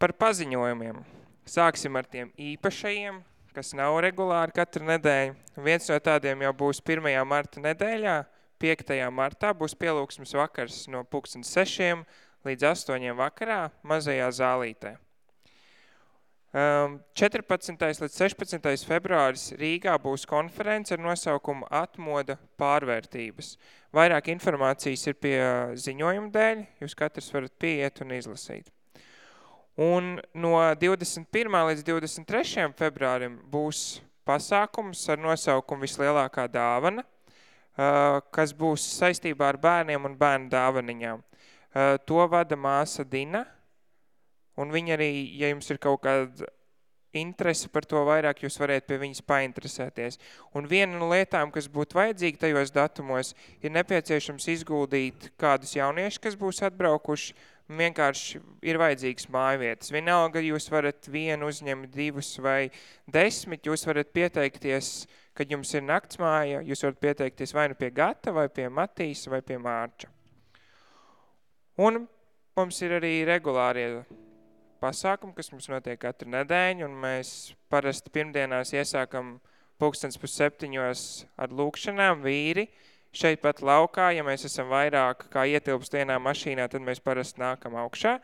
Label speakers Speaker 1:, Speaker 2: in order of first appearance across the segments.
Speaker 1: Par paziņojumiem. Sāksim ar tiem īpašajiem, kas nav regulāri katru nedēļu. Viens no tādiem jau būs 1. marta nedēļā. 5. martā būs pielūgsmes vakars no 6 līdz 8 vakarā mazajā zālītē. 14. līdz 16. februāris Rīgā būs konference ar nosaukumu Atmoda pārvērtības. Vairāk informācijas ir pie ziņojuma dēļ, jūs katrs varat pieiet un izlasīt. Un no 21. līdz 23. februārim būs pasākums ar nosaukumu Vislielākā dāvana, kas būs saistībā ar bērniem un bērnu dāvaniņām. To vada māsa Dina, un viņa arī, ja jums ir kaut kāda interese par to vairāk, jūs varētu pie viņas painteresēties. Un viena no lietām, kas būtu vajadzīga tajos datumos, ir nepieciešams izguldīt kādus jauniešus, kas būs atbraukuši, vienkārši ir vajadzīgs mājvietas. Vienalga, jūs varat vienu uzņemt, divus vai desmit, jūs varat pieteikties, kad jums ir naktsmāja, jūs varat pieteikties vai nu pie Gata, vai pie Matīs, vai pie Mārča. Un mums ir arī regulārie pasākumu, kas mums notiek katru nedēļu, un mēs parasti pirmdienās iesākam pulkstens pus septiņos ar lūkšanām vīri. Šeit pat laukā, ja mēs esam vairāk kā ietilpst vienā mašīnā, tad mēs parasti nākam augšā.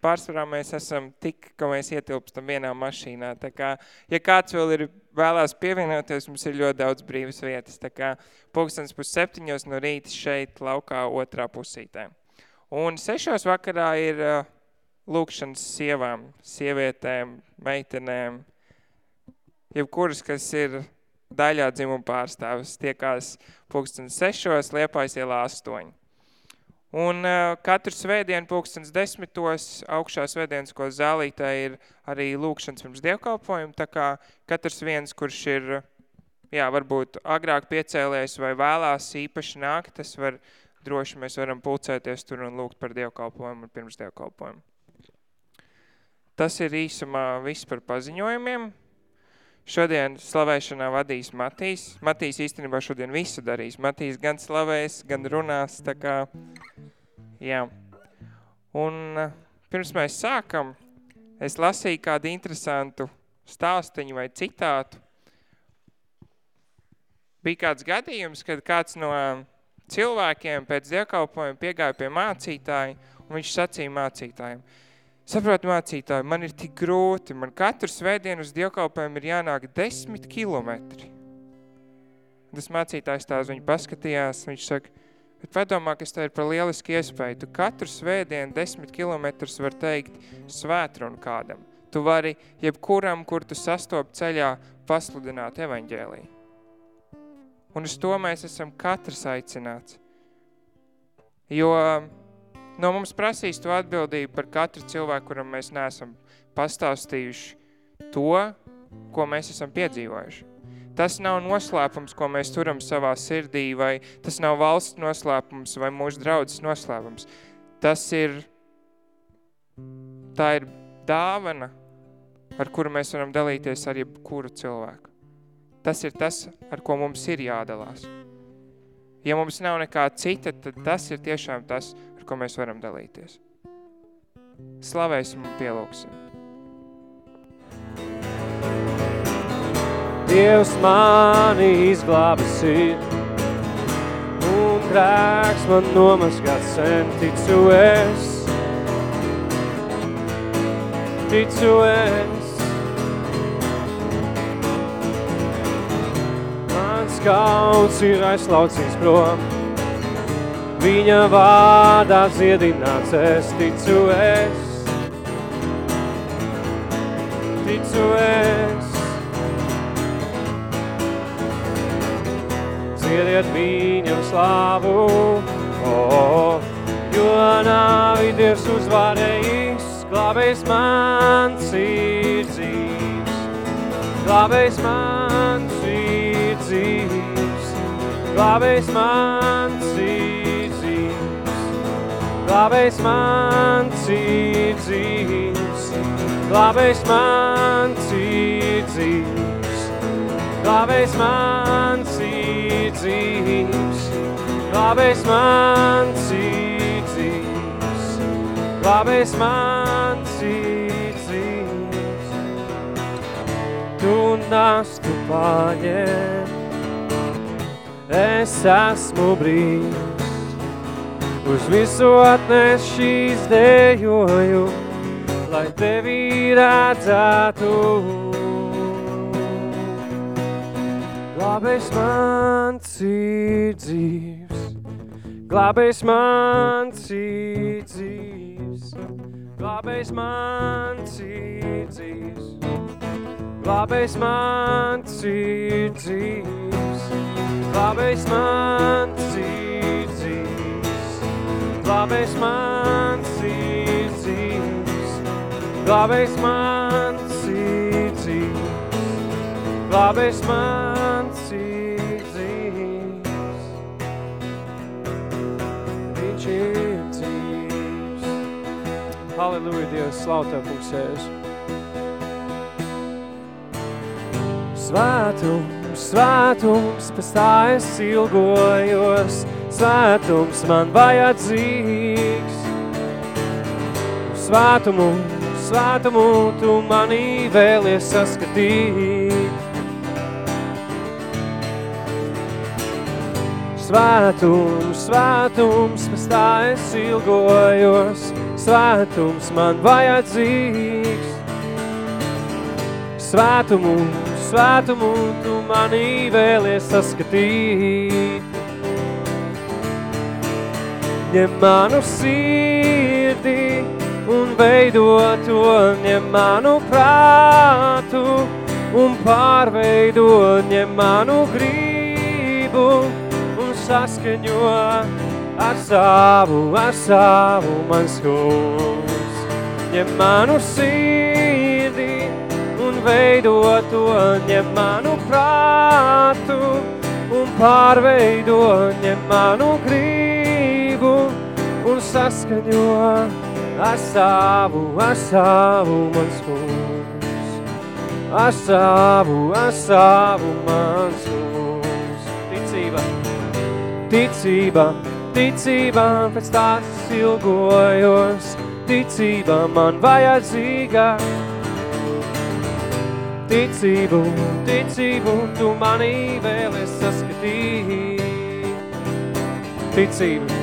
Speaker 1: Pārsvarā mēs esam tik, ka mēs ietilpstam vienā mašīnā. Tā kā, ja kāds vēl ir vēlās pievienoties, mums ir ļoti daudz brīvas vietas. Tā kā pulkstens pus septiņos no rīta šeit laukā otrā pusītē. Un sešos vakarā ir uh, lūkšanas sievām, sievietēm, meitenēm, jebkuras, kas ir daļā dzimuma pārstāvis, tiekās pulkstens sešos, liepais ielā astoņi. Un uh, katru svētdienu pulkstens desmitos augšā svētdienas, ko zālītē ir arī lūkšanas pirms dievkalpojumu, tā kā katrs viens, kurš ir, jā, varbūt agrāk piecēlējis vai vēlās īpaši nākt, tas var droši mēs varam pulcēties tur un lūgt par dievkalpojumu un pirms dievkalpojumu. Tas ir īsumā viss par paziņojumiem. Šodien slavēšanā vadīs Matīs. Matīs īstenībā šodien visu darīs. Matīs gan slavēs, gan runās, tā kā, jā. Un pirms mēs sākam, es lasīju kādu interesantu stāstiņu vai citātu. Bija kāds gadījums, kad kāds no cilvēkiem pēc dievkalpojuma piegāja pie mācītāja, un viņš sacīja mācītājiem – Saprot, mācītāji, man ir tik grūti, man katru svētdienu uz dievkalpēm ir jānāk desmit kilometri. Tas mācītājs tā uz viņu paskatījās, viņš saka, bet padomā, kas tā ir par lielisku iespēju. Tu katru svētdienu desmit kilometrus var teikt svētrunu kādam. Tu vari jebkuram, kur tu sastop ceļā, pasludināt evaņģēlī. Un uz to mēs esam katrs aicināts. Jo no mums prasīs to atbildību par katru cilvēku, kuram mēs neesam pastāstījuši to, ko mēs esam piedzīvojuši. Tas nav noslēpums, ko mēs turam savā sirdī, vai tas nav valsts noslēpums vai mūsu draudzes noslēpums. Tas ir, tā ir dāvana, ar kuru mēs varam dalīties ar jebkuru cilvēku. Tas ir tas, ar ko mums ir jādalās. Ja mums nav nekā cita, tad tas ir tiešām tas, ko mēs varam dalīties. Slavēsim un pielūksim.
Speaker 2: Dievs mani izglābis ir, un grēks man nomazgāts sen, ticu es, ticu es. Mans kauns ir aizlaucīts prom, Viņa vārdā ziedināts es ticu es. Ticu es. Dziediet viņam slāvu, oh, jo nāvi Dievs uzvarējis, glābējs mans ir dzīvs. Glābējs mans ir dzīvs. Glābējs mans Labais mans ir dzīvs, labais mans ir dzīvs, labais mans ir dzīvs, labais mans ir dzīvs, labais mans ir dzīvs. Tu nastu paņem, es esmu brīvs uz visu atnes šīs dejoju, lai tevi redzētu. Glābējs mans ir dzīvs, glābējs mans ir dzīvs, glābējs mans ir dzīvs, glābējs mans ir dzīvs, glābējs mans ir dzīvs, glābējs mans ir dzīvs, glābējs mans ir dzīvs, glābējs mans ir dzīvs. Viņš ir dzīvs. Halleluja, Dievs, slav Tev, kungs, Jēzu. Svētums, svētums, pēc tā es ilgojos, svētums man vajadzīgs. Svētumu, svētumu tu manī vēlies saskatīt. Svētums, svētums, pēc tā es ilgojos, svētums man vajadzīgs. Svētumu, svētumu tu manī vēlies saskatīt. Ņem manu sirdi un veido to, ņem manu prātu un pārveido, ņem manu gribu un saskaņo ar savu, ar savu mans kungs. Ņem manu sirdi un veido to, ņem manu prātu un pārveido, ņem manu gribu un saskaņo ar savu, ar savu mans kungs. Ar savu, ar savu mans kungs. Ticība, ticība, ticība, pēc tās ilgojos, ticība man vajadzīga. Ticību, ticību, tu manī vēlies saskatīt. Ticība,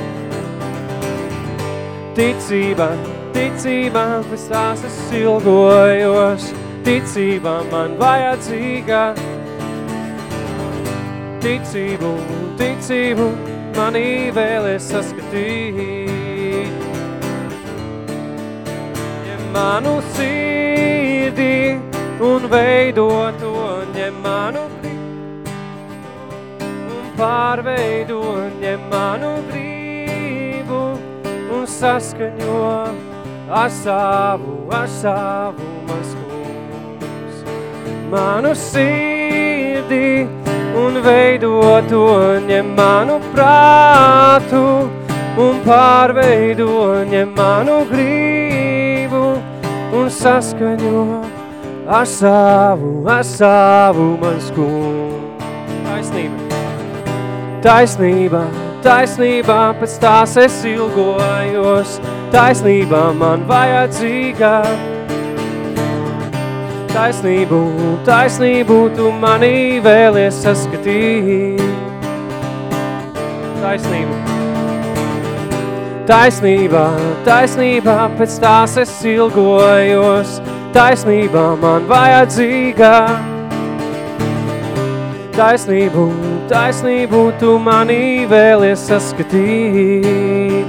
Speaker 2: ticība, ticība, tās es ilgojos, ticība man vajadzīga. Ticību, ticību, manī vēlies saskatīt. Ņem manu sirdi un veido to, ņem manu un pārveido, ņem manu gribu un saskaņo ar savu, ar savu mans kungs. Manu sirdi un veido to, ņem manu prātu un pārveido, ņem manu gribu un saskaņo ar savu, ar savu mans kungs. Taisnība, taisnība, taisnība, pēc tās es ilgojos, taisnība man vajadzīga. Taisnību, taisnību tu manī vēlies saskatīt. Taisnību. Taisnība, taisnība, pēc tās es ilgojos, taisnība man vajadzīga. Taisnību, taisnību tu manī vēlies saskatīt.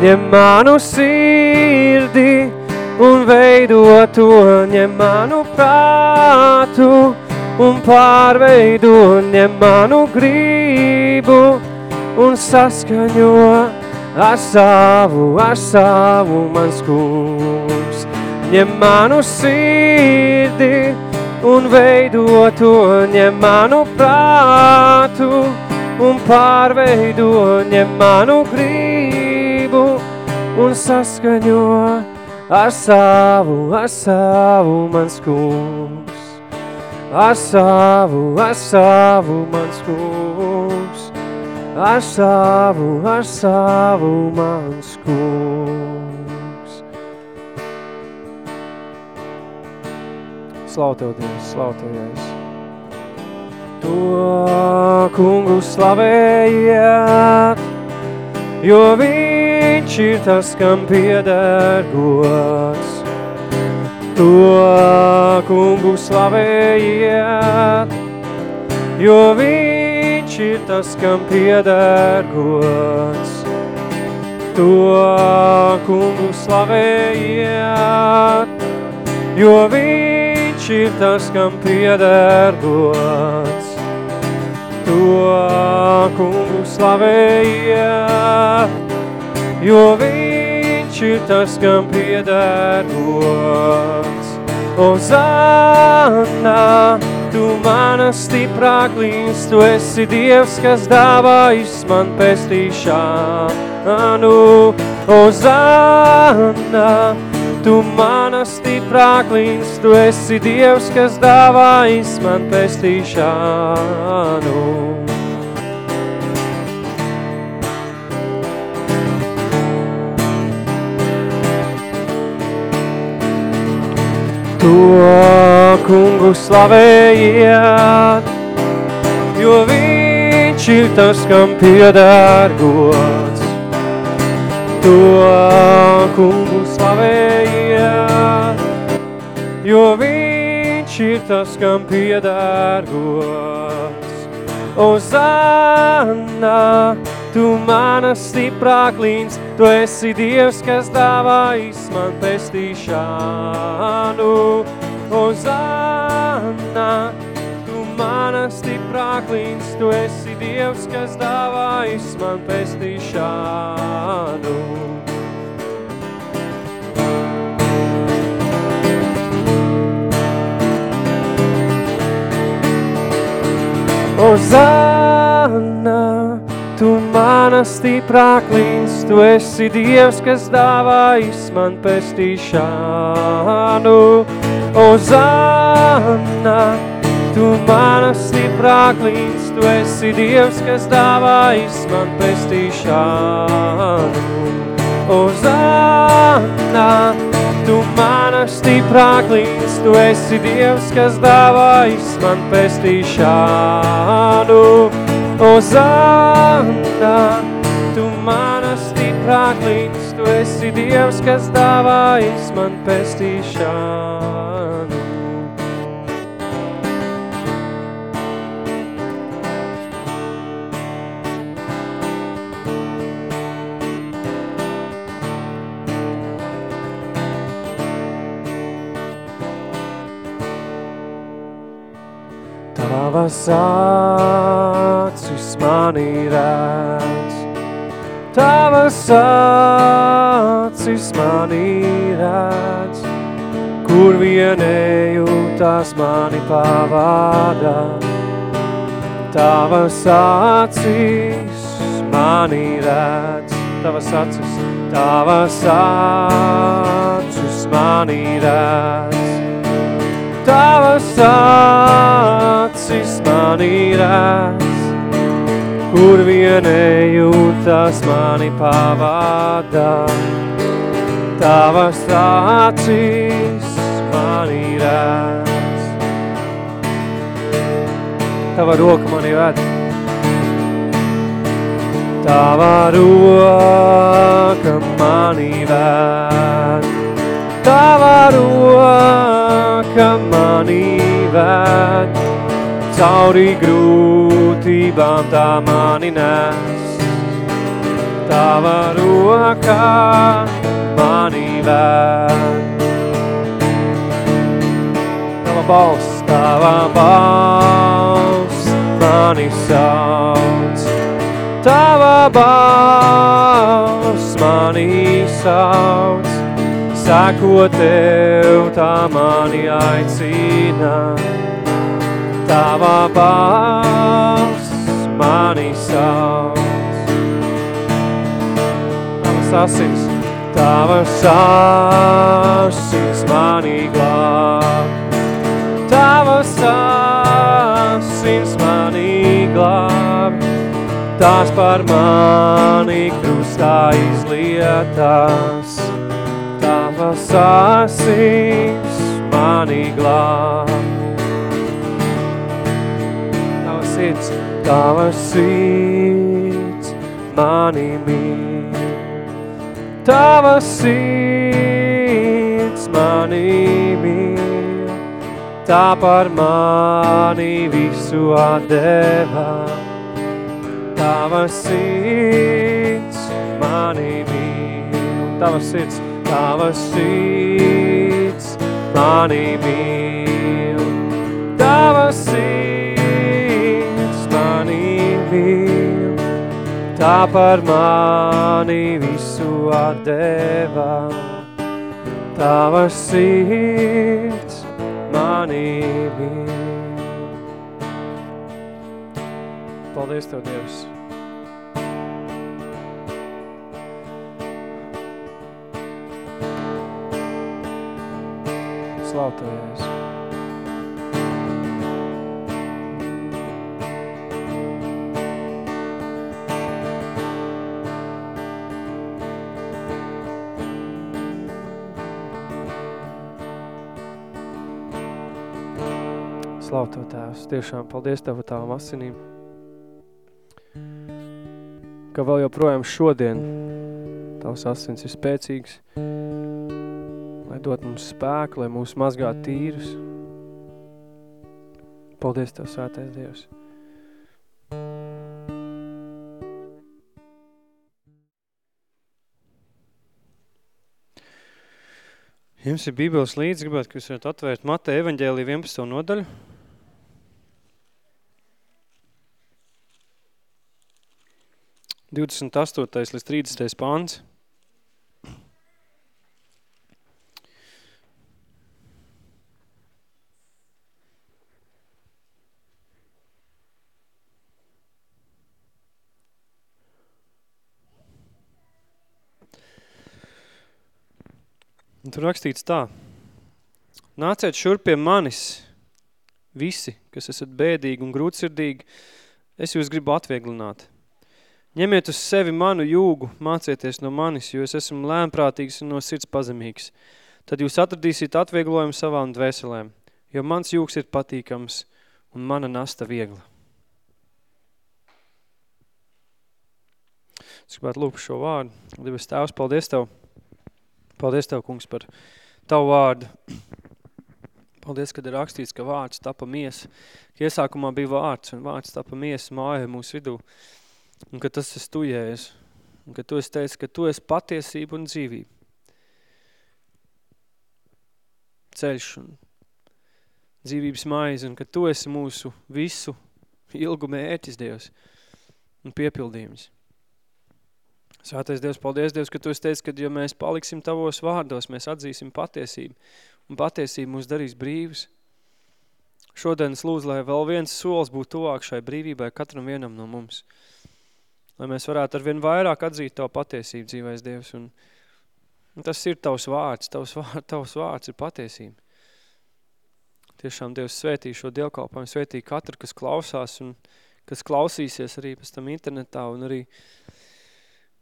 Speaker 2: Ņem manu sirdi un veido to, ņem manu prātu un pārveido, ņem manu gribu un saskaņo ar savu, ar savu mans kungs. Ņem manu sirdi un veido to, ņem manu prātu un pārveido, ņem manu gribu un saskaņo ar savu, ar savu mans kungs. Ar savu, ar savu mans kungs. Ar savu, ar savu mans kungs. Slavu Tev, Dievs, slavu Tev, Jēzus. To kungu slavējiet, jo viņš ir tas, kam pieder gods. To kungu slavējiet, jo viņš ir tas, kam pieder gods. To kungu slavējiet, jo viņš ir tas, kam pieder gods. To kungu slavējiet, jo viņš ir tas, kam pieder gods. Ozana, tu mana stiprā klīns, tu esi Dievs, kas dāvājis man pestīšanu. Ozana, tu mana stiprā klīns, tu esi Dievs, kas dāvājis man pestīšanu. To kungu slavējiet, jo viņš ir tas, kam pieder gods. To kungu slavējiet, jo viņš ir tas, kam pieder gods. Ozana, tu mana stiprā klīns, tu esi Dievs, kas dāvājis man pestīšanu. Ozana, tu mana stiprā klīns, tu esi Dievs, kas dāvājis man pestīšanu. Ozana, tu mana stiprā klīns, tu esi Dievs, kas dāvājis man pestīšanu. Ozana, tu mana stiprā klīns, tu esi Dievs, kas dāvājis man pestīšanu. Ozana, tu mana stiprā klīns, tu esi Dievs, kas dāvājis man pestīšanu. Ozana, tu mana stiprā klīns, tu esi Dievs, kas dāvājis man pestīšanu. Tavas acis mani redz, Tavas acis mani redz, kur vienēju tās mani pavādā. Tavas acis mani redz, Tavas acis, Tavas acis mani redz. Tavas acis mani redz, kur vienēju tas mani pavādā. Tavas acis mani redz. Tava roka mani ved. Tava roka mani ved. Tava roka mani ved, cauri grūtībām tā mani nes. Tava roka mani ved. Tava balss, tava balss mani sauc. Tava balss mani sauc. Sako tev, tā mani aicina. Tava balss mani sauc. Tavas asins, tavas asins mani glāb. Tavas asins mani glāb. Tās par mani krustā izlietās. Tavas asins mani glāb. Tava sirds, tava sirds mani mīl. Tava sirds mani mīl. Tā par mani visu atdevā. Tava sirds mani mīl. Tava sirds, tava sirds mani mīl. Tava sirds mani mīl. Tā par mani visu atdevā. Tava sirds mani mīl. Paldies Tev, Dievs! Jēzus! Slavu Tev, Tēvs! Tiešām paldies Tev par tām asinīm! ka vēl joprojām šodien tavs asins ir spēcīgs, dot mums spēku, lai mūs mazgāt tīrus. Paldies Tev, svētais Dievs! Jums ir bībeles līdzi, gribētu, ka jūs varat atvērt Mateja evaņģēlī 11. nodaļu. Divdesmit astotais līdz trīsdesmitais pāns. Tur rakstīts tā. Nāciet šurp pie manis, visi, kas esat bēdīgi un grūtsirdīgi, es jūs gribu atvieglināt. Ņemiet uz sevi manu jūgu, mācieties no manis, jo es esmu lēmprātīgs un no sirds pazemīgs. Tad jūs atradīsiet atvieglojumu savām dvēselēm, jo mans jūgs ir patīkams un mana nasta viegla. Es gribētu lūgt šo vārdu. Debes tēvs, paldies Tev. Paldies Tev, kungs, par Tavu vārdu. Paldies, kad ir rakstīts, ka vārds tapa miesa. Iesākumā bija vārds, un vārds tapa miesa māja mūsu vidū. Un ka tas esi Tu, Jēzus. Un ka Tu esi teicis, ka Tu esi patiesība un dzīvība. Ceļš un dzīvības maize, un ka Tu esi mūsu visu ilgu mērķis, Dievs, un piepildījums. Svētais Dievs, paldies Dievs, ka Tu esi teicis, ka ja mēs paliksim Tavos vārdos, mēs atzīsim patiesību, un patiesība mūs darīs brīvus. Šodien es lūdzu, lai vēl viens solis būtu tuvāk šai brīvībai katram vienam no mums. Lai mēs varētu ar vien vairāk atzīt Tavu patiesību dzīvēs Dievs, un, un tas ir Tavs vārds, Tavs, vārds, tavs vārds ir patiesība. Tiešām Dievs svētī šo dievkalpojumu, svētī katru, kas klausās un kas klausīsies arī pēc tam internetā un arī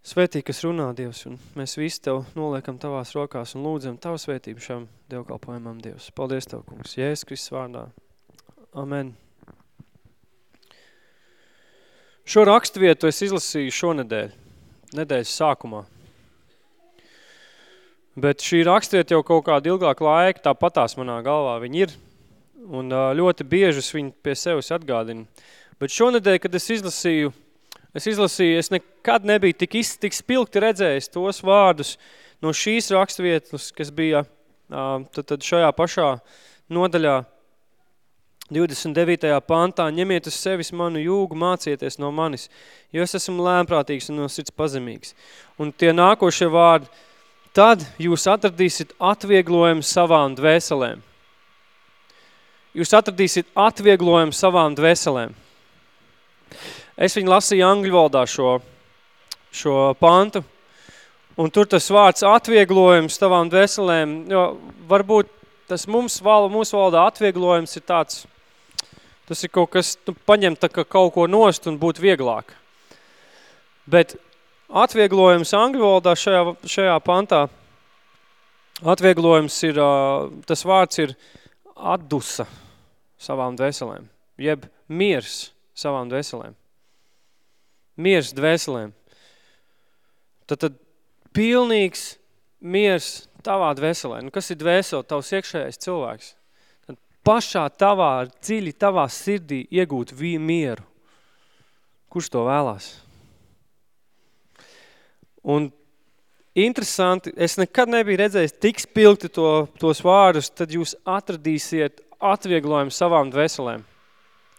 Speaker 2: Svētī, kas runā, Dievs, un mēs visi Tev noliekam Tavās rokās un lūdzam Tavu svētību šam dievkalpojumam, Dievs. Paldies Tev, kungs. Jēzus Kristus vārdā. Amen. Šo rakstvietu es izlasīju šonedēļ, nedēļas sākumā. Bet šī rakstvieta jau kaut kādu ilgāku laiku tā patās manā galvā viņi ir. Un ļoti biežas viņi pie sevis atgādina. Bet šonedēļ, kad es izlasīju Es izlasīju, es nekad nebiju tik, iz, tik spilgti redzējis tos vārdus no šīs rakstvietas, kas bija tad, tad šajā pašā nodaļā 29. pantā, ņemiet uz sevis manu jūgu, mācieties no manis, jo es esmu lēmprātīgs un no sirds pazemīgs. Un tie nākošie vārdi, tad jūs atradīsiet atvieglojumu savām dvēselēm. Jūs atradīsiet atvieglojumu savām dvēselēm. Es viņu lasīju angļu valodā šo, šo pantu, un tur tas vārds atvieglojums tavām dvēselēm, jo varbūt tas mums val, mūsu valodā atvieglojums ir tāds, tas ir kaut kas, tu paņem tā kā kaut ko nost un būt vieglāk. Bet atvieglojums angļu valodā šajā, šajā pantā Atvieglojums ir, tas vārds ir atdusa savām dvēselēm, jeb miers savām dvēselēm. Miers dvēselēm. Tad, tad pilnīgs miers tavā dvēselē. Nu, kas ir dvēsele? Tavs iekšējais cilvēks. Tad pašā tavā, dziļi tavā sirdī iegūt mieru. Kurš to vēlās? Un interesanti, es nekad nebiju redzējis tik spilgti to, tos vārdus, tad jūs atradīsiet atvieglojumu savām dvēselēm.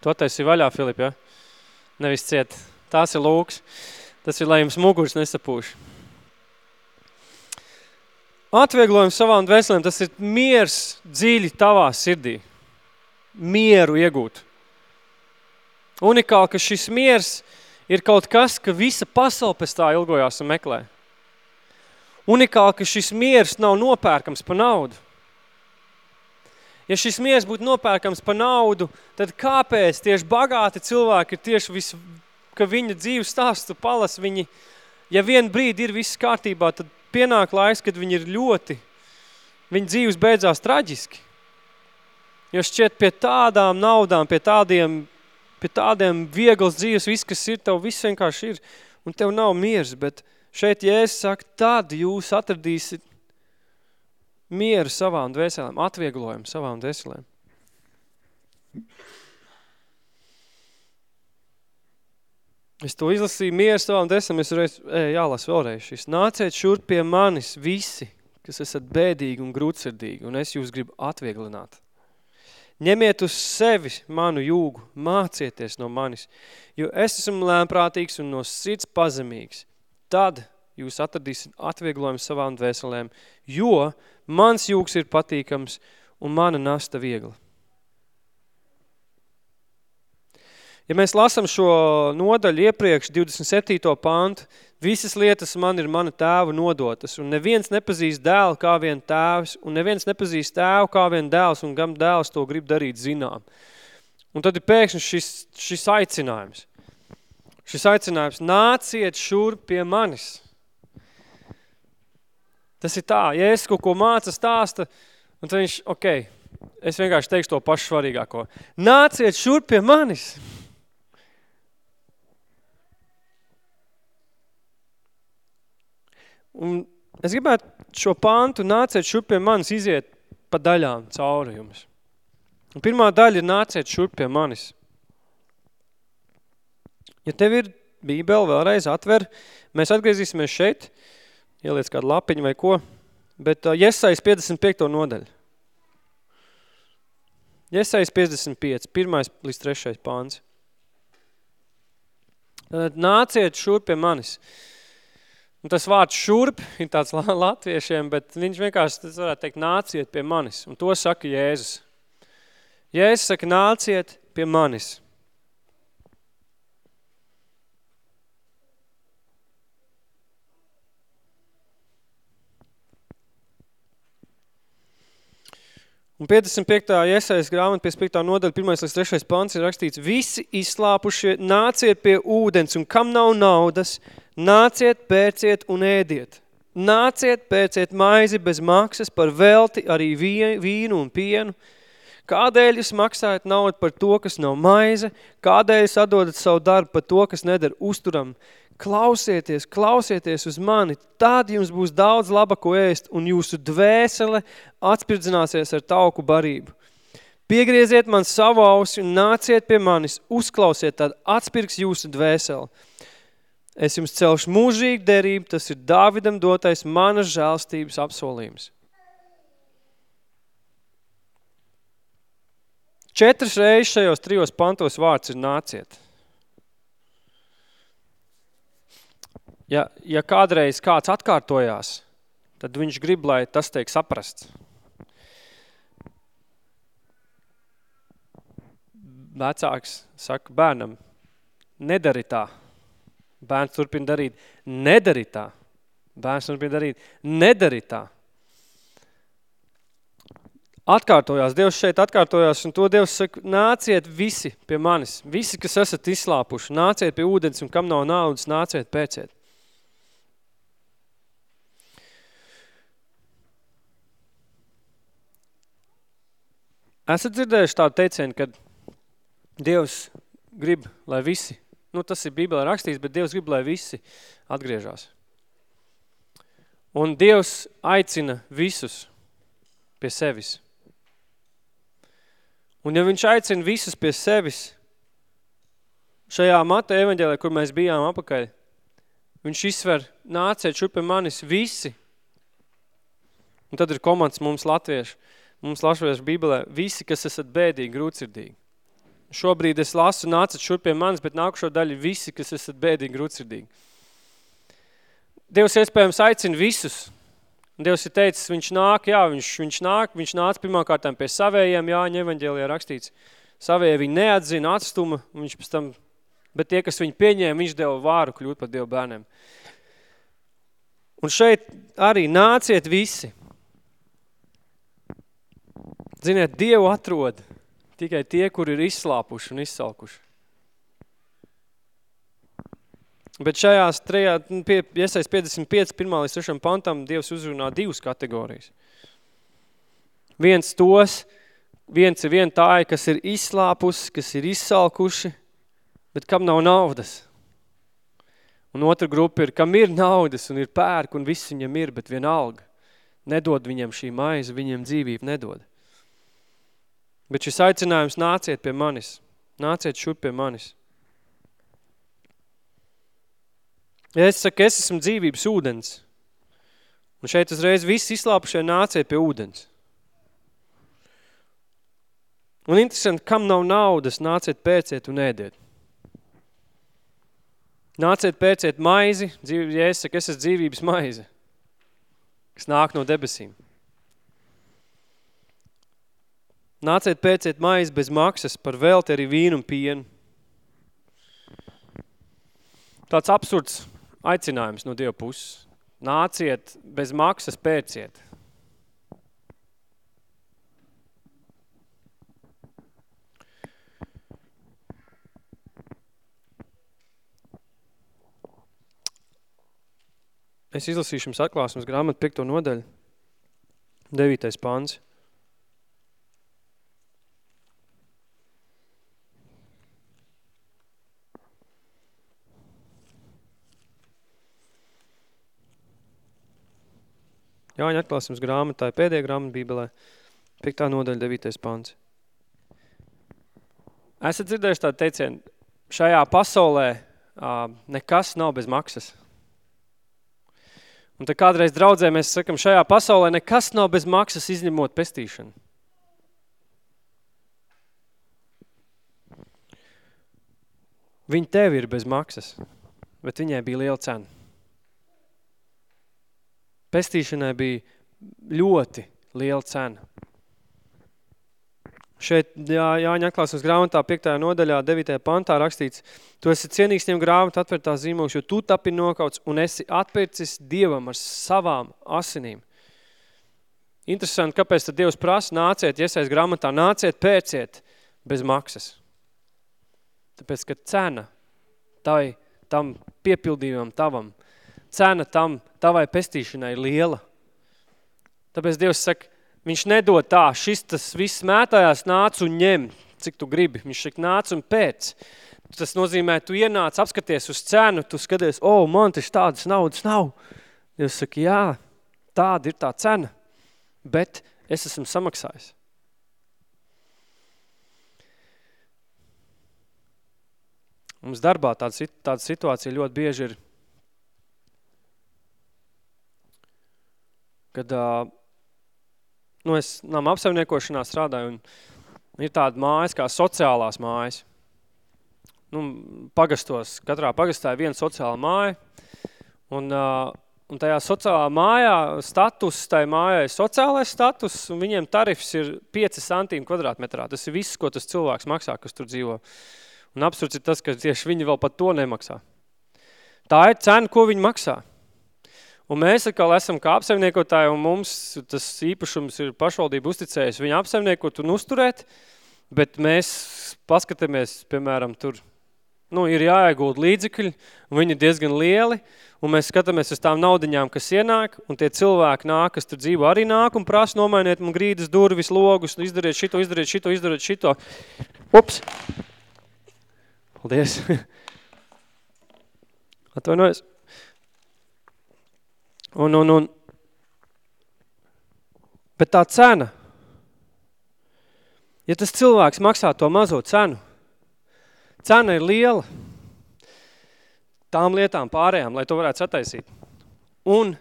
Speaker 2: To taisi vaļā, Filip, ja? Nevis ciet. Tās ir lūks. Tas ir, lai jums mugurs nesapūš. Atvieglojums savām dvēselēm, tas ir miers dziļi tavā sirdī. Mieru iegūt. Unikāli, ka šis miers ir kaut kas, ka visa pasaule pēc tā ilgojās un meklē. Unikāli, ka šis miers nav nopērkams pa naudu. Ja šis miers būtu nopērkams pa naudu, tad kāpēc tieši bagāti cilvēki ir tieši vis, ka viņa dzīves stāstu palas, viņi, ja vien brīdi ir viss kārtībā, tad pienāk laiks, kad viņi ir ļoti, viņa dzīves beidzās traģiski. Jo šķiet pie tādām naudām, pie tādiem, pie tādiem vieglas dzīves, viss, kas ir, tev viss vienkārši ir, un tev nav miers, bet šeit Jēzus saka, tad jūs atradīsiet mieru savām dvēselēm, atvieglojumu savām dvēselēm. Es to izlasīju mieru savām desam, es reiz, ej, jālas vēlreiz šis. Nāciet šurp pie manis visi, kas esat bēdīgi un grūtsirdīgi, un es jūs gribu atvieglināt. Ņemiet uz sevi manu jūgu, mācieties no manis, jo es esmu lēmprātīgs un no sirds pazemīgs. Tad jūs atradīsiet atvieglojumu savām dvēselēm, jo mans jūgs ir patīkams un mana nasta viegla. Ja mēs lasam šo nodaļu iepriekš, 27. pantu, visas lietas man ir mana tēva nodotas, un neviens nepazīst dēlu kā vien tēvs, un neviens nepazīst tēvu kā vien dēls, un gam dēls to grib darīt zinām. Un tad ir pēkšņi šis, šis aicinājums. Šis aicinājums, nāciet šurp pie manis. Tas ir tā, ja es kaut ko māca stāsta, un tad viņš, ok, es vienkārši teikšu to pašu svarīgāko. Nāciet šurp pie manis. Un es gribētu šo pantu nāciet šurp pie manis iziet pa daļām cauri jums. Un pirmā daļa ir nāciet šurp pie manis. Ja tev ir bībeli vēlreiz atver, mēs atgriezīsimies šeit – ieliec kādu lapiņu vai ko, bet uh, Jesais 55. nodaļa. Jesais 55, 1. līdz 3. pāns. Nāciet šurp pie manis. Un tas vārds šurp ir tāds latviešiem, bet viņš vienkārši, tas varētu teikt, nāciet pie manis. Un to saka Jēzus. Jēzus saka, nāciet pie manis. Un 55. iesaist grāmata, 55. nodaļa, 1. līdz 3. pants ir rakstīts, visi izslāpušie, nāciet pie ūdens, un kam nav naudas, nāciet, pērciet un ēdiet. Nāciet, pērciet maizi bez maksas par velti arī vīnu un pienu. Kādēļ jūs maksājat naudu par to, kas nav maize? Kādēļ jūs atdodat savu darbu par to, kas nedara uzturam? klausieties, klausieties uz mani, tad jums būs daudz laba, ko ēst, un jūsu dvēsele atspirdzināsies ar tauku barību. Piegrieziet man savu ausi un nāciet pie manis, uzklausiet, tad atspirgs jūsu dvēseli. Es jums celšu mūžīgu derību, tas ir Dāvidam dotais manas žēlstības apsolījums. Četras reizes šajos trijos pantos vārds ir nāciet. ja, ja kādreiz kāds atkārtojās, tad viņš grib, lai tas tiek saprasts. Vecāks saka bērnam, nedari tā. Bērns turpina darīt, nedari tā. Bērns turpina darīt, nedari tā. Atkārtojās, Dievs šeit atkārtojās, un to Dievs saka, nāciet visi pie manis, visi, kas esat izslāpuši, nāciet pie ūdens, un kam nav naudas, nāciet pēciet. Esat dzirdējuši tādu teicienu, ka Dievs grib, lai visi, nu tas ir Bībelē rakstīts, bet Dievs grib, lai visi atgriežās. Un Dievs aicina visus pie sevis. Un ja viņš aicina visus pie sevis, šajā Mata evaņģēlē, kur mēs bijām apakaļ, viņš izsver, nāciet šur pie manis visi. Un tad ir komands mums latvieši, mums latviešu bībelē, visi, kas esat bēdīgi, grūtsirdīgi. Šobrīd es lasu, nācat šur pie manis, bet nākušo daļu visi, kas esat bēdīgi, grūtsirdīgi. Dievs iespējams aicina visus. Dievs ir teicis, viņš nāk, jā, viņš, viņš nāk, viņš nāca pirmkārtām pie savējiem, Jāņa evaņģēlijā rakstīts. Savējie viņi neatzina, atstuma, viņš pēc tam, bet tie, kas viņu pieņēma, viņš deva vāru kļūt par Dievu bērniem. Un šeit arī nāciet visi. Ziniet, Dievu atrod tikai tie, kur ir izslāpuši un izsalkuši. Bet šajās trejā, nu, pie, iesaist 55, 1 līdz 3 pantam, Dievs uzrunā divas kategorijas. Viens tos, viens ir vien tāji, kas ir izslāpusi, kas ir izsalkuši, bet kam nav naudas. Un otra grupa ir, kam ir naudas un ir pērk un viss viņam ir, bet vienalga. Nedod viņam šī maize, viņam dzīvību nedod. Bet šis aicinājums nāciet pie manis, nāciet šur pie manis. Ja es saku, es esmu dzīvības ūdens, un šeit uzreiz visi izslāpušie nāciet pie ūdens. Un interesanti, kam nav naudas, nāciet pērciet un ēdiet. Nāciet pērciet maizi, ja es saku, es esmu dzīvības maize, kas nāk no debesīm. Nāciet pērciet maizi bez maksas par velti arī vīnu un pienu. Tāds absurds aicinājums no Dieva puses. Nāciet bez maksas pērciet. Es izlasīšu jums atklāsmes grāmatu 5. nodaļu, 9. pāns. Jāņa atklāsums grāmatā, pēdējā grāmata bībelē, 5. nodaļa, 9. pants. Esat dzirdējuši tādu teicienu, šajā pasaulē nekas nav bez maksas. Un tad kādreiz draudzē mēs sakam, šajā pasaulē nekas nav bez maksas izņemot pestīšanu. Viņa tev ir bez maksas, bet viņai bija liela cena. Pestīšanai bija ļoti liela cena. Šeit jā, Jāņa atklāsums grāmatā 5. nodaļā 9. pantā rakstīts, tu esi cienīgs tiem grāmatu atvērtā zīmogs, jo tu tapi nokauts un esi atpircis Dievam ar savām asinīm. Interesanti, kāpēc tad Dievs prasa, nāciet, iesais grāmatā, nāciet, pērciet bez maksas. Tāpēc, ka cena tai, tam piepildījumam tavam cena tam tavai pestīšanai liela. Tāpēc Dievs saka, viņš nedod tā, šis tas viss mētājās nāc un ņem, cik tu gribi. Viņš saka, nāc un pēc. Tas nozīmē, tu ienāc, apskaties uz cenu, tu skaties, o, oh, man taču tādas naudas nav. Dievs saka, jā, tāda ir tā cena, bet es esmu samaksājis. Mums darbā tāda, tāda situācija ļoti bieži ir kad nu, es nama apsaimniekošanā strādāju, un ir tāda mājas kā sociālās mājas. Nu, pagastos, katrā pagastā ir viena sociāla māja, un, un tajā sociālā mājā status, tai mājai sociālais status, un viņiem tarifs ir 5 centīmi kvadrātmetrā. Tas ir viss, ko tas cilvēks maksā, kas tur dzīvo. Un absurds ir tas, ka tieši viņi vēl pat to nemaksā. Tā ir cena, ko viņi maksā. Un mēs atkal esam kā apsaimniekotāji, un mums tas īpašums ir pašvaldība uzticējis viņu apsaimniekot un uzturēt, bet mēs paskatāmies, piemēram, tur, nu, ir jāiegūt līdzekļi, un viņi ir diezgan lieli, un mēs skatāmies uz tām naudiņām, kas ienāk, un tie cilvēki nāk, kas tur dzīvo, arī nāk un prasa nomainiet man grīdas durvis, logus, izdariet šito, izdariet šito, izdariet šito. Ups! Paldies! Atvainojos. Un, un, un. Bet tā cena, ja tas cilvēks maksā to mazo cenu, cena ir liela tām lietām pārējām, lai to varētu sataisīt. Un,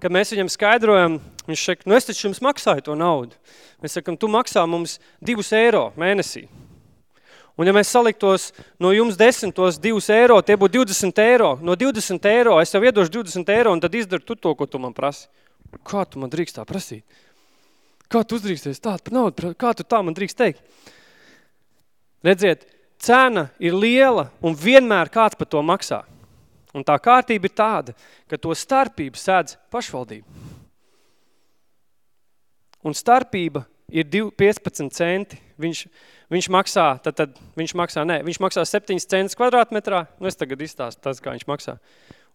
Speaker 2: kad mēs viņam skaidrojam, viņš saka, nu es taču jums maksāju to naudu. Mēs sakam, tu maksā mums divus eiro mēnesī. Un ja mēs saliktos no jums desmitos divus eiro, tie būtu 20 eiro. No 20 eiro es tev iedošu 20 eiro un tad izdari tu to, ko tu man prasi. Kā tu man drīkst tā prasīt? Kā tu uzdrīksties tādu par naudu? Kā tu tā man drīkst teikt? Redziet, cena ir liela un vienmēr kāds par to maksā. Un tā kārtība ir tāda, ka to starpību sēdz pašvaldība. Un starpība ir 15 centi. Viņš, viņš maksā, tad, tad viņš maksā, nē, viņš maksā 7 centus kvadrātmetrā. Nu, es tagad izstāstu tas, kā viņš maksā.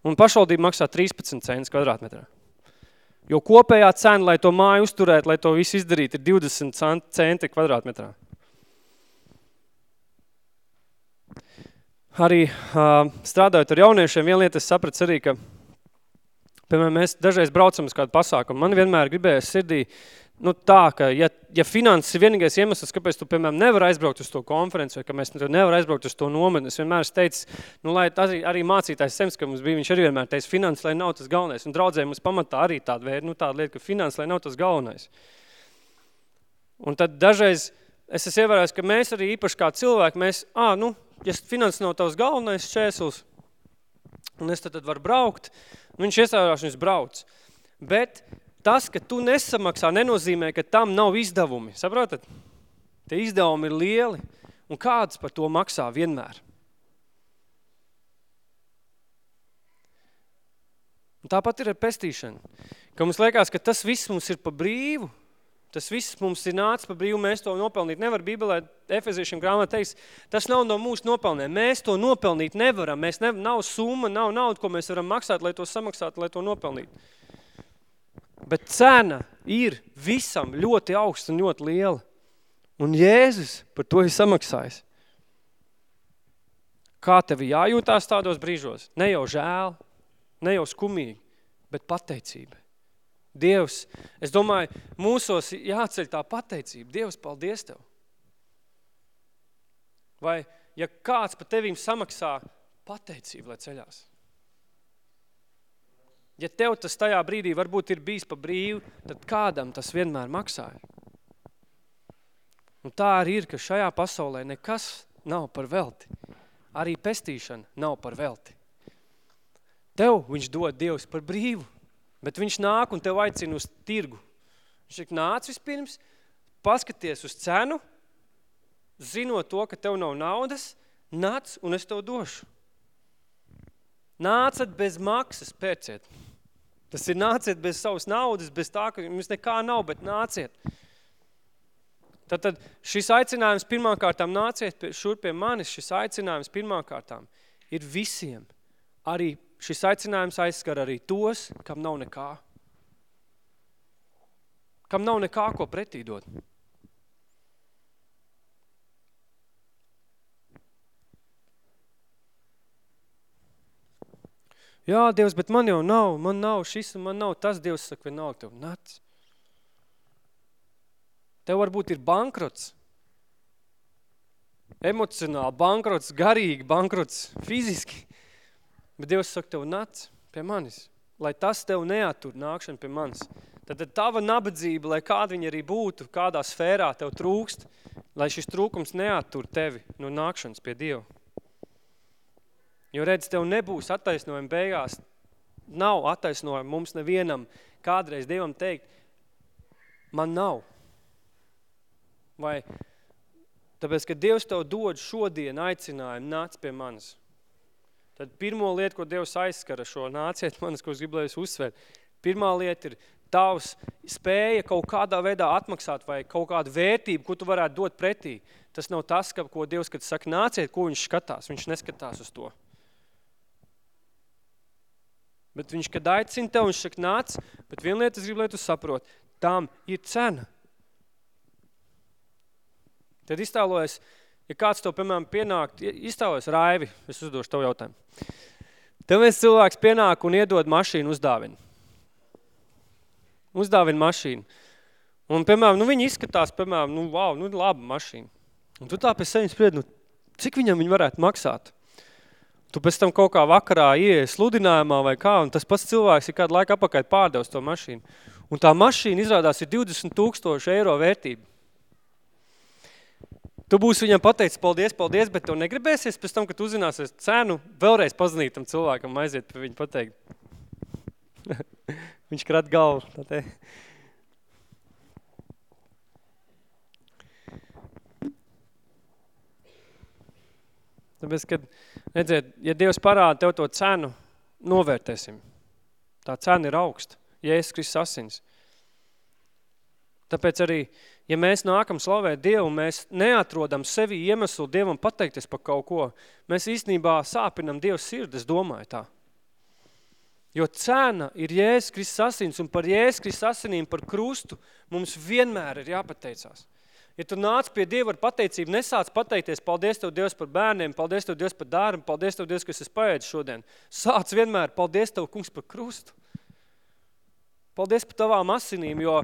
Speaker 2: Un pašvaldība maksā 13 centus kvadrātmetrā. Jo kopējā cena, lai to māju uzturētu, lai to visu izdarītu, ir 20 centi kvadrātmetrā. Arī uh, strādājot ar jauniešiem, viena lieta es sapratu arī, ka, piemēram, mēs dažreiz braucam uz kādu pasākumu. Man vienmēr gribējās sirdī, nu tā, ka ja, ja finanses ir vienīgais iemesls, kāpēc tu, piemēram, nevar aizbraukt uz to konferenci, vai ka mēs nevar aizbraukt uz to nometni, es vienmēr teicu, nu, lai arī, arī mācītājs Sems, ka mums bija, viņš arī vienmēr teica, finanses, lai nav tas galvenais. Un draudzē mums pamatā arī tāda vēr, nu, tāda lieta, ka finanses, lai nav tas galvenais. Un tad dažreiz es esmu ievērājis, ka mēs arī īpaši kā cilvēki, mēs, ā, nu, ja finanses nav tavs galvenais šķēsls, un es tad, tad varu braukt, nu viņš iesārās, viņš brauc. Bet tas, ka tu nesamaksā, nenozīmē, ka tam nav izdevumi. Saprotat? Tie izdevumi ir lieli, un kāds par to maksā vienmēr. Un tāpat ir ar pestīšanu. Ka mums liekas, ka tas viss mums ir pa brīvu, Tas viss mums ir nācis pa brīvu, mēs to nopelnīt nevar. Bībelē Efeziešiem grāmatā teiks, tas nav no mūsu nopelnē. Mēs to nopelnīt nevaram. Mēs ne, nav summa, nav nauda, ko mēs varam maksāt, lai to samaksātu, lai to nopelnītu. Bet cena ir visam ļoti augsta un ļoti liela. Un Jēzus par to ir samaksājis. Kā tev jājūtās tādos brīžos? Ne jau žēl, ne jau skumīgi, bet pateicība. Dievs, es domāju, mūsos jāceļ tā pateicība. Dievs, paldies Tev. Vai, ja kāds par tevīm samaksā pateicību, lai ceļās. Ja tev tas tajā brīdī varbūt ir bijis pa brīvu, tad kādam tas vienmēr maksāja. Un tā arī ir, ka šajā pasaulē nekas nav par velti. Arī pestīšana nav par velti. Tev viņš dod Dievs par brīvu. Bet viņš nāk un tev aicina uz tirgu. Viņš ir nāc vispirms, paskaties uz cenu, zinot to, ka tev nav naudas, nāc un es tev došu. Nācat bez maksas, pērciet. Tas ir nāciet bez savas naudas, bez tā, ka jums nekā nav, bet nāciet. Tad, tad šis aicinājums pirmkārtām nāciet pie, šur pie manis, šis aicinājums pirmkārtām ir visiem, arī šis aicinājums aizskar arī tos, kam nav nekā. Kam nav nekā, ko pretī dot. Jā, Dievs, bet man jau nav, man nav šis un man nav tas. Dievs saka, vienalga tev, nāc. Tev varbūt ir bankrots. Emocionāli bankrots, garīgi bankrots, fiziski. Bet Dievs saka, tev nāc pie manis, lai tas tev neatur nākšana pie manis. Tad, tad tava nabadzība, lai kāda viņa arī būtu, kādā sfērā tev trūkst, lai šis trūkums neatur tevi no nākšanas pie Dieva. Jo redz, tev nebūs attaisnojumi beigās, nav attaisnojumi mums nevienam kādreiz Dievam teikt, man nav. Vai tāpēc, ka Dievs tev dod šodien aicinājumu, nāc pie manis. Tad pirmo lietu, ko Dievs aizskara šo nāciet manis, ko es gribu, lai es uzsver. Pirmā lieta ir tavs spēja kaut kādā veidā atmaksāt vai kaut kādu vērtību, ko tu varētu dot pretī. Tas nav tas, ka, ko Dievs, kad saka, nāciet, ko viņš skatās. Viņš neskatās uz to. Bet viņš, kad aicina tev, viņš saka, nāc, bet viena lieta es gribu, lai tu saprot, tam ir cena. Tad iztālojas, ja kāds tev, piemēram, pienāk, iztālojas Raivi, es uzdošu tev jautājumu. Tev viens cilvēks pienāk un iedod mašīnu uzdāvinu. Uzdāvina mašīnu. Un, piemēram, nu, viņi izskatās, piemēram, nu, wow, nu, laba mašīna. Un tu tā pēc sevi spried, nu, cik viņam viņi varētu maksāt? Tu pēc tam kaut kā vakarā ieeja sludinājumā vai kā, un tas pats cilvēks ir kādu laiku apakaļ pārdevis to mašīnu. Un tā mašīna izrādās ir 20 tūkstoši eiro vērtība. Tu būsi viņam pateicis paldies, paldies, bet tev negribēsies pēc tam, kad uzzināsies cenu, vēlreiz pazanīt tam cilvēkam, aiziet pie viņu pateikt. Viņš krat galvu. Tā te. Tāpēc, kad, redziet, ja Dievs parāda tev to cenu, novērtēsim. Tā cena ir augsta. Jēzus Kristus asins. Tāpēc arī, ja mēs nākam slavēt Dievu, mēs neatrodam sevi iemeslu Dievam pateikties par kaut ko, mēs īstenībā sāpinam Dievu sirdi, es domāju tā. Jo cena ir Jēzus Kristus asins, un par Jēzus Kristus asinīm, par krustu, mums vienmēr ir jāpateicās. Ja tu nāc pie Dieva ar pateicību, nesāc pateikties, paldies Tev Dievs par bērniem, paldies Tev Dievs par dārbu, paldies Tev Dievs, kas es paēdu šodien. Sāc vienmēr, paldies Tev, kungs, par krustu. Paldies par tavām asinīm, jo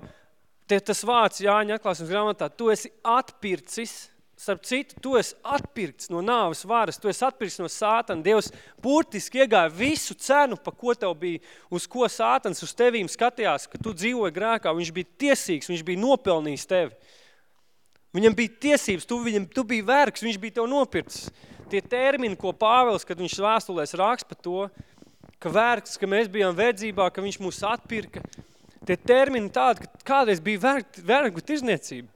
Speaker 2: tie, tas vārds Jāņa atklāsums grāmatā, tu esi atpircis, starp citu, tu esi atpirkts no nāves varas, tu esi atpirkts no sātana. Dievs burtiski iegāja visu cenu, pa ko tev bija, uz ko sātans uz tevīm skatījās, ka tu dzīvoji grēkā, viņš bija tiesīgs, viņš bija nopelnījis tevi. Viņam bija tiesības, tu, viņam, tu biji vergs, viņš bija tev nopircis. Tie termini, ko Pāvils, kad viņš vēstulēs raksta par to, ka vergs, ka mēs bijām verdzībā, ka viņš mūs atpirka, tie termini tādi, ka kādreiz bija verg, vergu tirzniecība.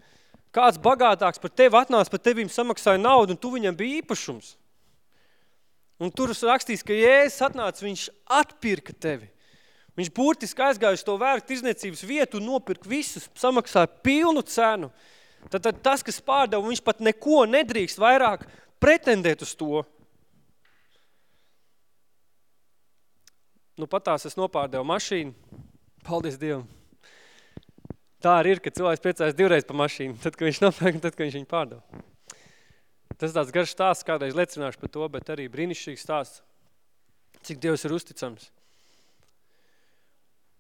Speaker 2: Kāds bagātāks par tevi atnāca, par tevīm samaksāja naudu, un tu viņam bija īpašums. Un tur rakstīs, ka Jēzus atnāca, viņš atpirka tevi. Viņš burtiski aizgāja uz to vērku tirzniecības vietu un nopirka visus, samaksāja pilnu cenu. Tad, tad tas, kas pārdeva, viņš pat neko nedrīkst vairāk pretendēt uz to. Nu, patās es nopārdevu mašīnu. Paldies Dievam. Tā arī ir, ka cilvēks priecājas divreiz pa mašīnu, tad, kad viņš nopērk, tad, kad viņš viņu pārdeva. Tas tāds garš stāsts, kādreiz liecināšu par to, bet arī brīnišķīgs stāsts, cik Dievs ir uzticams.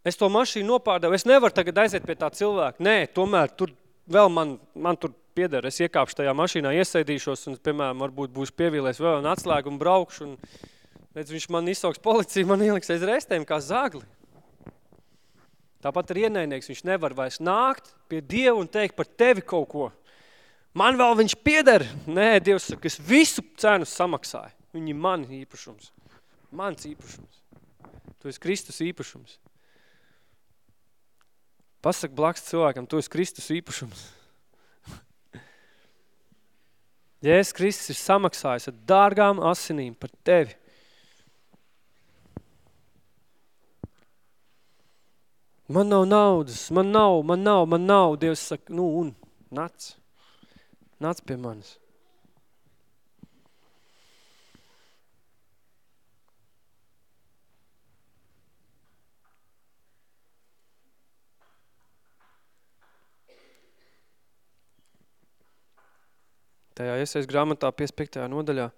Speaker 2: Es to mašīnu nopārdevu, es nevaru tagad aiziet pie tā cilvēka. Nē, tomēr tur vēl man, man tur pieder, es iekāpšu tajā mašīnā, iesaidīšos un, piemēram, varbūt būs pievīlēs vēl un atslēgu un braukšu un, redz, viņš man izsauks policiju, man ieliks aiz restēm kā zagli. Tāpat ir ienainieks, viņš nevar vairs nākt pie Dieva un teikt par tevi kaut ko. Man vēl viņš pieder. Nē, Dievs saka, es visu cenu samaksāju. Viņi man īpašums. Mans īpašums. Tu esi Kristus īpašums. Pasaka blaks cilvēkam, tu esi Kristus īpašums. Jēzus Kristus ir samaksājis ar dārgām asinīm par tevi. Man nav naudas, man nav, man nav, man nav. Dievs saka, nu un, nāc. Nāc pie manis. Tajā iesaist grāmatā 55. nodaļā.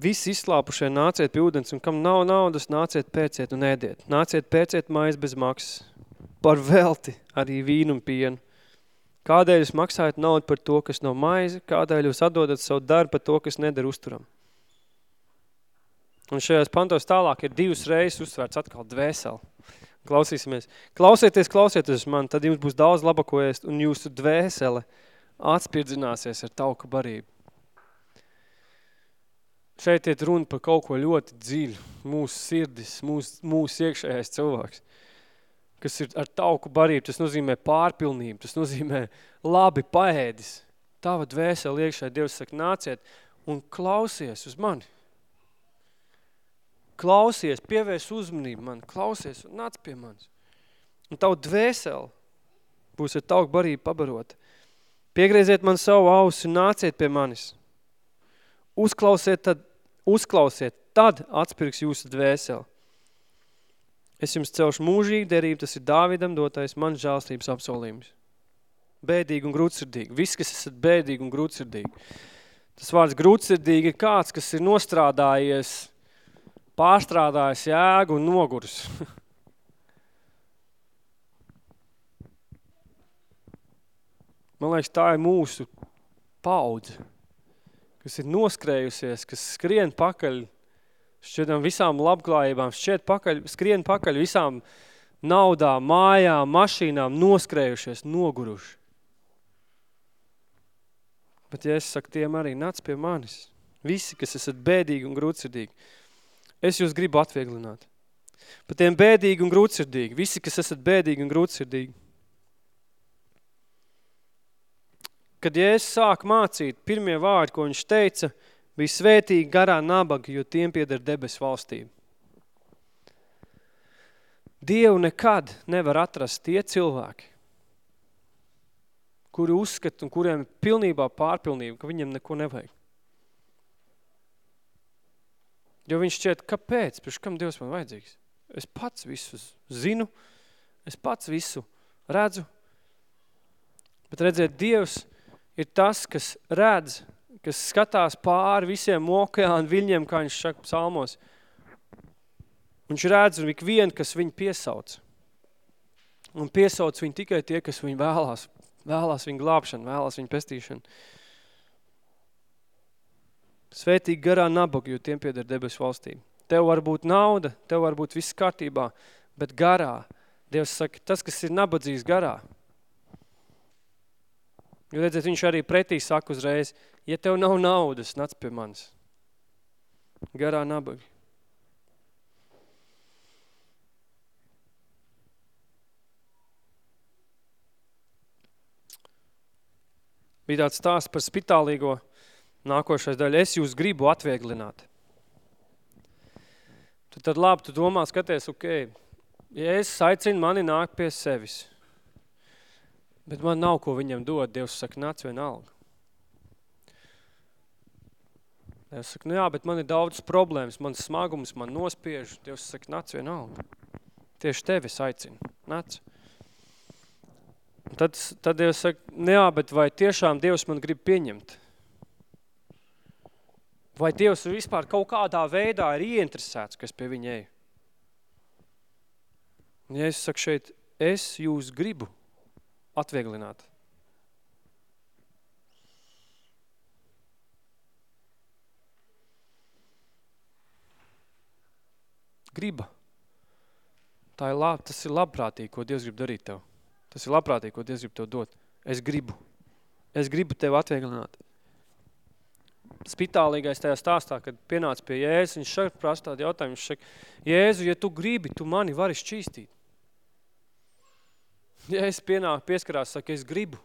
Speaker 2: Visi izslāpušie nāciet pie ūdens, un kam nav naudas, nāciet pēciet un ēdiet. Nāciet pēciet mājas bez maksas, par velti arī vīnu un pienu. Kādēļ jūs maksājat naudu par to, kas nav maize, kādēļ jūs atdodat savu darbu par to, kas nedara uzturam. Un šajās pantos tālāk ir divas reizes uzsvērts atkal dvēseli. Klausīsimies. Klausieties, klausieties man, tad jums būs daudz labako ēst, un jūsu dvēsele atspirdzināsies ar tauku barību. Šeit iet runa par kaut ko ļoti dziļu, mūsu sirdis, mūsu, mūsu iekšējais cilvēks, kas ir ar tauku barību, tas nozīmē pārpilnību, tas nozīmē labi paēdis. Tava dvēsele iekšē, Dievs saka, nāciet un klausies uz mani. Klausies, pievērs uzmanību man, klausies un nāc pie manis. Un tavu dvēseli būs ar tauku barību pabarota. Piegrieziet man savu ausi un nāciet pie manis. Uzklausiet tad, uzklausiet, tad atspirks jūsu dvēseli. Es jums celšu mūžīgi derību, tas ir Dāvidam dotais man žālstības apsolījums. Bēdīgi un grūtsirdīgi. Viss, kas esat bēdīgi un grūtsirdīgi. Tas vārds grūtsirdīgi ir kāds, kas ir nostrādājies, pārstrādājis jēgu un nogurs. Man liekas, tā ir mūsu paudze, kas ir noskrējusies, kas skrien pakaļ šķiedam visām labklājībām, šķiet pakaļ, skrien pakaļ visām naudām, mājām, mašīnām, noskrējušies, noguruši. Bet ja es saku tiem arī, nāc pie manis, visi, kas esat bēdīgi un grūtsirdīgi, es jūs gribu atvieglināt. Pat tiem bēdīgi un grūtsirdīgi, visi, kas esat bēdīgi un grūtsirdīgi. Kad Jēzus sāk mācīt, pirmie vārdi, ko viņš teica, bija svētīgi garā nabaga, jo tiem pieder debes valstība. Dievu nekad nevar atrast tie cilvēki, kuri uzskata un kuriem ir pilnībā pārpilnība, ka viņiem neko nevajag. Jo viņš šķiet, kāpēc, priekš kam Dievs man vajadzīgs? Es pats visu zinu, es pats visu redzu. Bet redziet, Dievs ir tas, kas redz, kas skatās pāri visiem okeānu viļņiem, kā viņš saka psalmos. Viņš redz un ikvienu, kas viņu piesauc. Un piesauc viņu tikai tie, kas viņu vēlās. Vēlās viņu glābšanu, vēlās viņu pestīšanu. Svētīgi garā nabaga, jo tiem pieder debesu valstība. Tev var būt nauda, tev var būt viss kārtībā, bet garā. Dievs saka, tas, kas ir nabadzīgs garā, Jo redziet, viņš arī pretī saka uzreiz, ja tev nav naudas, nāc pie manis. Garā nabagi. Bija tāds stāsts par spitālīgo nākošais daļa. Es jūs gribu atvieglināt. Tu tad labi, tu domā, skaties, ok, ja es aicinu mani nāk pie sevis – Bet man nav ko viņam dot. Dievs saka, nāc vienalga. Dievs saka, nu jā, bet man ir daudz problēmas, man smagums, man nospiež. Dievs saka, nāc vienalga. Tieši tevi es aicinu. Nāc. Tad, tad Dievs saka, nu jā, bet vai tiešām Dievs man grib pieņemt? Vai Dievs vispār kaut kādā veidā ir ieinteresēts, kas pie viņa eja? Un ja es saku šeit, es jūs gribu atvieglināt. Griba. Tā ir lab, tas ir labprātīgi, ko Dievs grib darīt tev. Tas ir labprātīgi, ko Dievs grib tev dot. Es gribu. Es gribu tev atvieglināt. Spitālīgais tajā stāstā, kad pienāca pie Jēzus, viņš šeit prasa tādu jautājumu, viņš saka, Jēzu, ja tu gribi, tu mani vari šķīstīt. Ja es pienāku, pieskarās, saka, es gribu.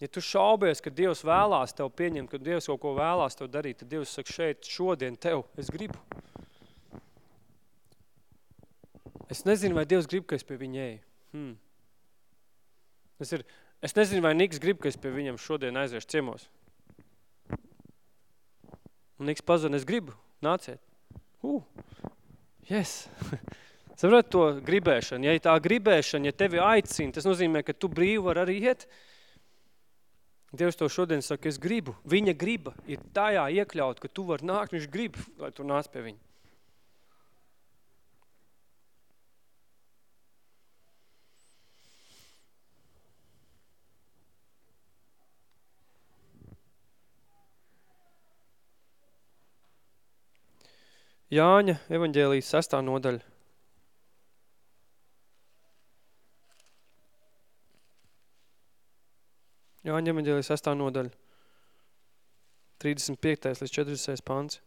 Speaker 2: Ja tu šaubies, ka Dievs vēlās tev pieņemt, ka Dievs kaut ko vēlās tev darīt, tad Dievs saka šeit, šodien tev, es gribu. Es nezinu, vai Dievs grib, ka es pie viņa eju. Hmm. Es, ir, es nezinu, vai Niks grib, ka es pie viņam šodien aiziešu ciemos. Un Niks pazvan, es gribu, nāciet. Uh, Yes. Saprot to gribēšanu. Ja tā gribēšana, ja tevi aicina, tas nozīmē, ka tu brīvi var arī iet. Dievs to šodien saka, es gribu. Viņa griba ir tajā iekļaut, ka tu var nākt, viņš grib, lai tu nāc pie viņa. Jāņa evaņģēlijas sestā nodaļa. Jāņa evaņģēlijas sestā nodaļa. 35. līdz 40. pants.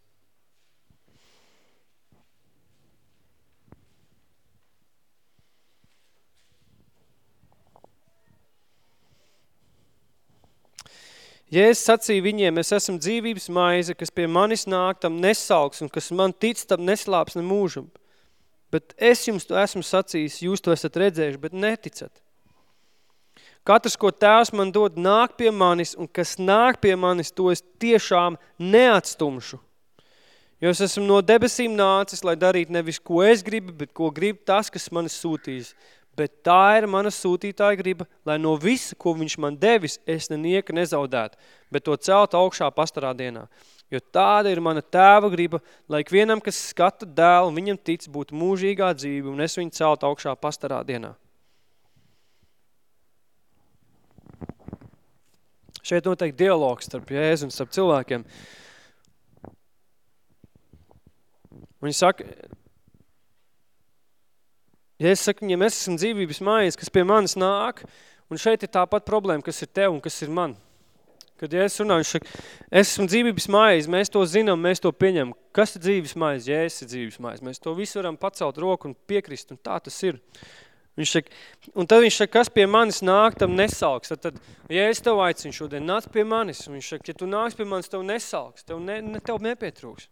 Speaker 2: Jēzus sacīja viņiem, es esmu dzīvības maize, kas pie manis nāk, tam nesalks, un kas man tic, tam neslāps ne mūžam. Bet es jums to esmu sacījis, jūs to esat redzējuši, bet neticat. Katrs, ko tēvs man dod, nāk pie manis, un kas nāk pie manis, to es tiešām neatstumšu. Jo es esmu no debesīm nācis, lai darītu nevis, ko es gribu, bet ko grib tas, kas manis sūtīs bet tā ir mana sūtītāja griba, lai no visa, ko viņš man devis, es nenieka nezaudētu, bet to celt augšā pastarā dienā. Jo tāda ir mana tēva griba, lai ikvienam, kas skata dēlu viņam tic, būtu mūžīgā dzīve, un es viņu celt augšā pastarā dienā. Šeit noteikti dialogs starp Jēzu un starp cilvēkiem. Viņi saka, Ja es saku viņiem, es esmu dzīvības mājas, kas pie manis nāk, un šeit ir tāpat problēma, kas ir tev un kas ir man. Kad ja es runāju, viņš saka, es esmu dzīvības mājas, mēs to zinām, mēs to pieņemam. Kas ir dzīves mājas? Ja es ir dzīves mājas, mēs to visu varam pacelt roku un piekrist, un tā tas ir. Viņš saka, un tad viņš saka, kas pie manis nāk, tam nesalks. Tad, tad ja es tev aicinu šodien, nāc pie manis, un viņš saka, ja tu nāks pie manis, tev nesalks, tev, ne, ne, tev nepietrūks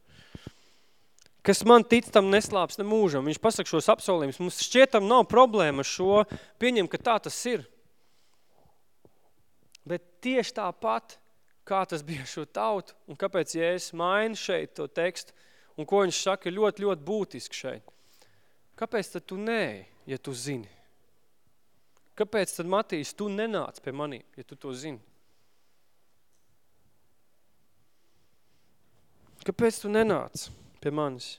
Speaker 2: kas man tic, tam neslāps ne mūžam. Viņš pasaka šos apsolījumus. Mums šķietam nav problēma šo pieņem, ka tā tas ir. Bet tieši tāpat, kā tas bija šo tautu, un kāpēc Jēzus maina šeit to tekstu, un ko viņš saka, ir ļoti, ļoti būtiski šeit. Kāpēc tad tu nē, ja tu zini? Kāpēc tad, Matīs, tu nenāc pie manī, ja tu to zini? Kāpēc tu nenāc? Pie manis.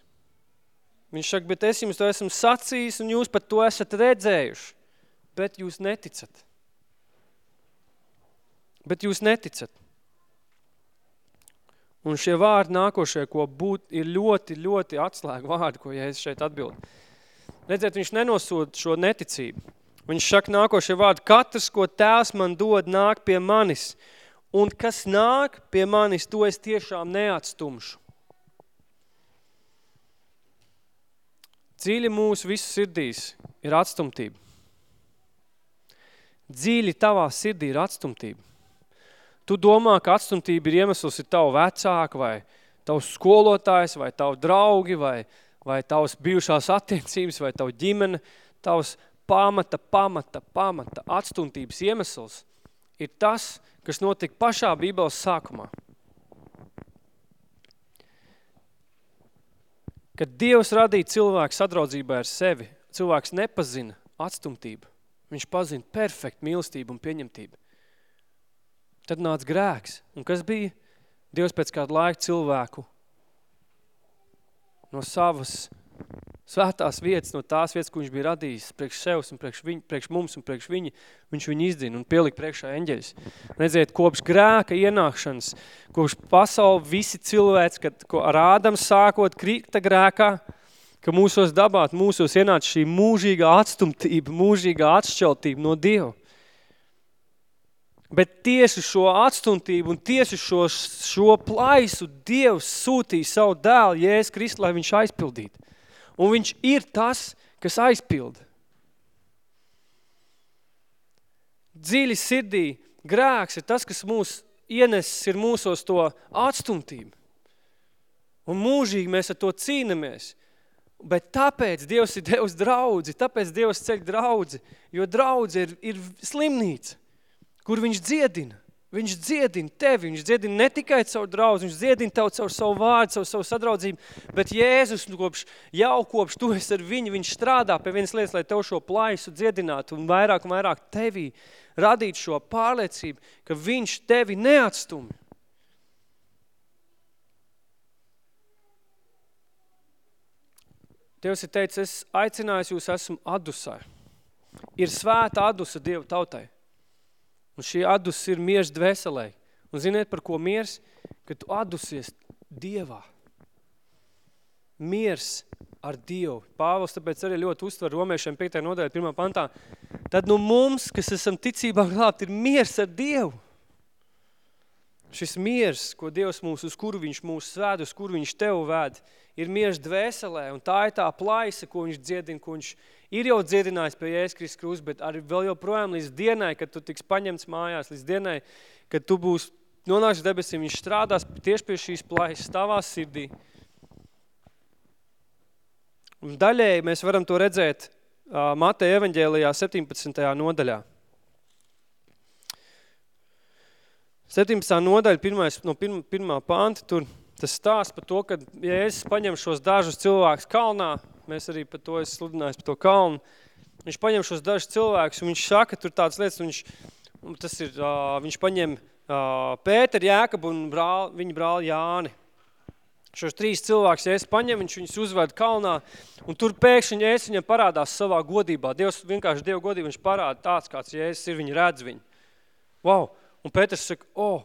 Speaker 2: Viņš saka, bet es jums to esmu sacījis un jūs pat to esat redzējuši, bet jūs neticat. Bet jūs neticat. Un šie vārdi nākošie, ko būt, ir ļoti, ļoti atslēga vārdi, ko Jēzus šeit atbild. Redziet, viņš nenosod šo neticību. Viņš saka nākošie vārdi, katrs, ko tēvs man dod, nāk pie manis, un kas nāk pie manis, to es tiešām neatstumšu. Dziļi mūsu visu sirdīs ir atstumtība. Dziļi tavā sirdī ir atstumtība. Tu domā, ka atstumtība ir iemesls ir tavu vecāku vai tavs skolotājs vai tavu draugi vai, vai tavs bijušās attiecības vai tavu ģimene, tavs pamata, pamata, pamata atstumtības iemesls ir tas, kas notika pašā Bībeles sākumā. Kad Dievs radīja cilvēku sadraudzībai ar sevi, cilvēks nepazina atstumtību. Viņš pazina perfektu mīlestību un pieņemtību. Tad nāca grēks. Un kas bija? Dievs pēc kādu laiku cilvēku no savas svētās vietas, no tās vietas, ko viņš bija radījis, priekš sevs un priekš, viņ, priekš mums un priekš viņa, viņš viņu izdzina un pielika priekšā eņģeļus. Redziet, kopš grēka ienākšanas, kopš pasauli visi cilvēks, kad ko ar Ādams sākot krīta grēkā, ka mūsos dabāt, mūsos ienāca šī mūžīgā atstumtība, mūžīgā atšķeltība no Dieva. Bet tieši šo atstumtību un tieši šo, šo plaisu Dievs sūtīja savu dēlu, Jēzus Kristu, lai viņš aizpildītu. Un viņš ir tas, kas aizpilda. Dziļi sirdī grēks ir tas, kas mūs ienesis ir mūsos to atstumtību. Un mūžīgi mēs ar to cīnamies. Bet tāpēc Dievs ir Dievs draudzi, tāpēc Dievs ceļ draudzi, jo draudzi ir, ir slimnīca, kur viņš dziedina. Viņš dziedina tevi, viņš dziedina ne tikai caur draudz, viņš dziedina tev caur savu vārdu, caur savu sadraudzību, bet Jēzus nu, kopš, jau kopš tu esi ar viņu, viņš strādā pie vienas lietas, lai tev šo plaisu dziedinātu un vairāk un vairāk tevī radīt šo pārliecību, ka viņš tevi neatstumi. Dievs ir teicis, es aicināju jūs esmu adusai. Ir svēta adusa Dievu tautai. Un šī adus ir miers dvēselē. Un ziniet, par ko miers? Kad tu adusies Dievā. Miers ar Dievu. Pāvils tāpēc arī ļoti uztver romiešiem 5. nodaļa 1. pantā. Tad nu mums, kas esam ticībā glābt, ir miers ar Dievu. Šis miers, ko Dievs mūs, uz kuru viņš mūs svēd, uz kuru viņš tev vēd, ir miers dvēselē, un tā ir tā plaisa, ko viņš dziedina, ko viņš ir jau dziedinājis pie Jēzus krūs, bet arī vēl joprojām līdz dienai, kad tu tiks paņemts mājās, līdz dienai, kad tu būs nonāks debesīm, viņš strādās tieši pie šīs plaisas tavā sirdī. Un daļēji mēs varam to redzēt uh, Mateja evaņģēlijā 17. nodaļā. 17. nodaļa, pirmais, no pirma, pirmā panta, tur tas stāsts par to, ka Jēzus paņem šos dažus cilvēkus kalnā, mēs arī par to esmu sludinājis par to kalnu, viņš paņem šos dažus cilvēkus, un viņš saka tur tādas lietas, viņš, tas ir, uh, viņš paņem uh, Pēteru, Jēkabu un brāl, viņa brāli Jāni. Šos trīs cilvēkus Jēzus paņem, viņš viņus uzved kalnā, un tur pēkšņi Jēzus viņam parādās savā godībā. Dievs vienkārši Dievu godību viņš parāda tāds, kāds Jēzus ir, viņi redz viņu. Wow! Un Pēters saka, oh,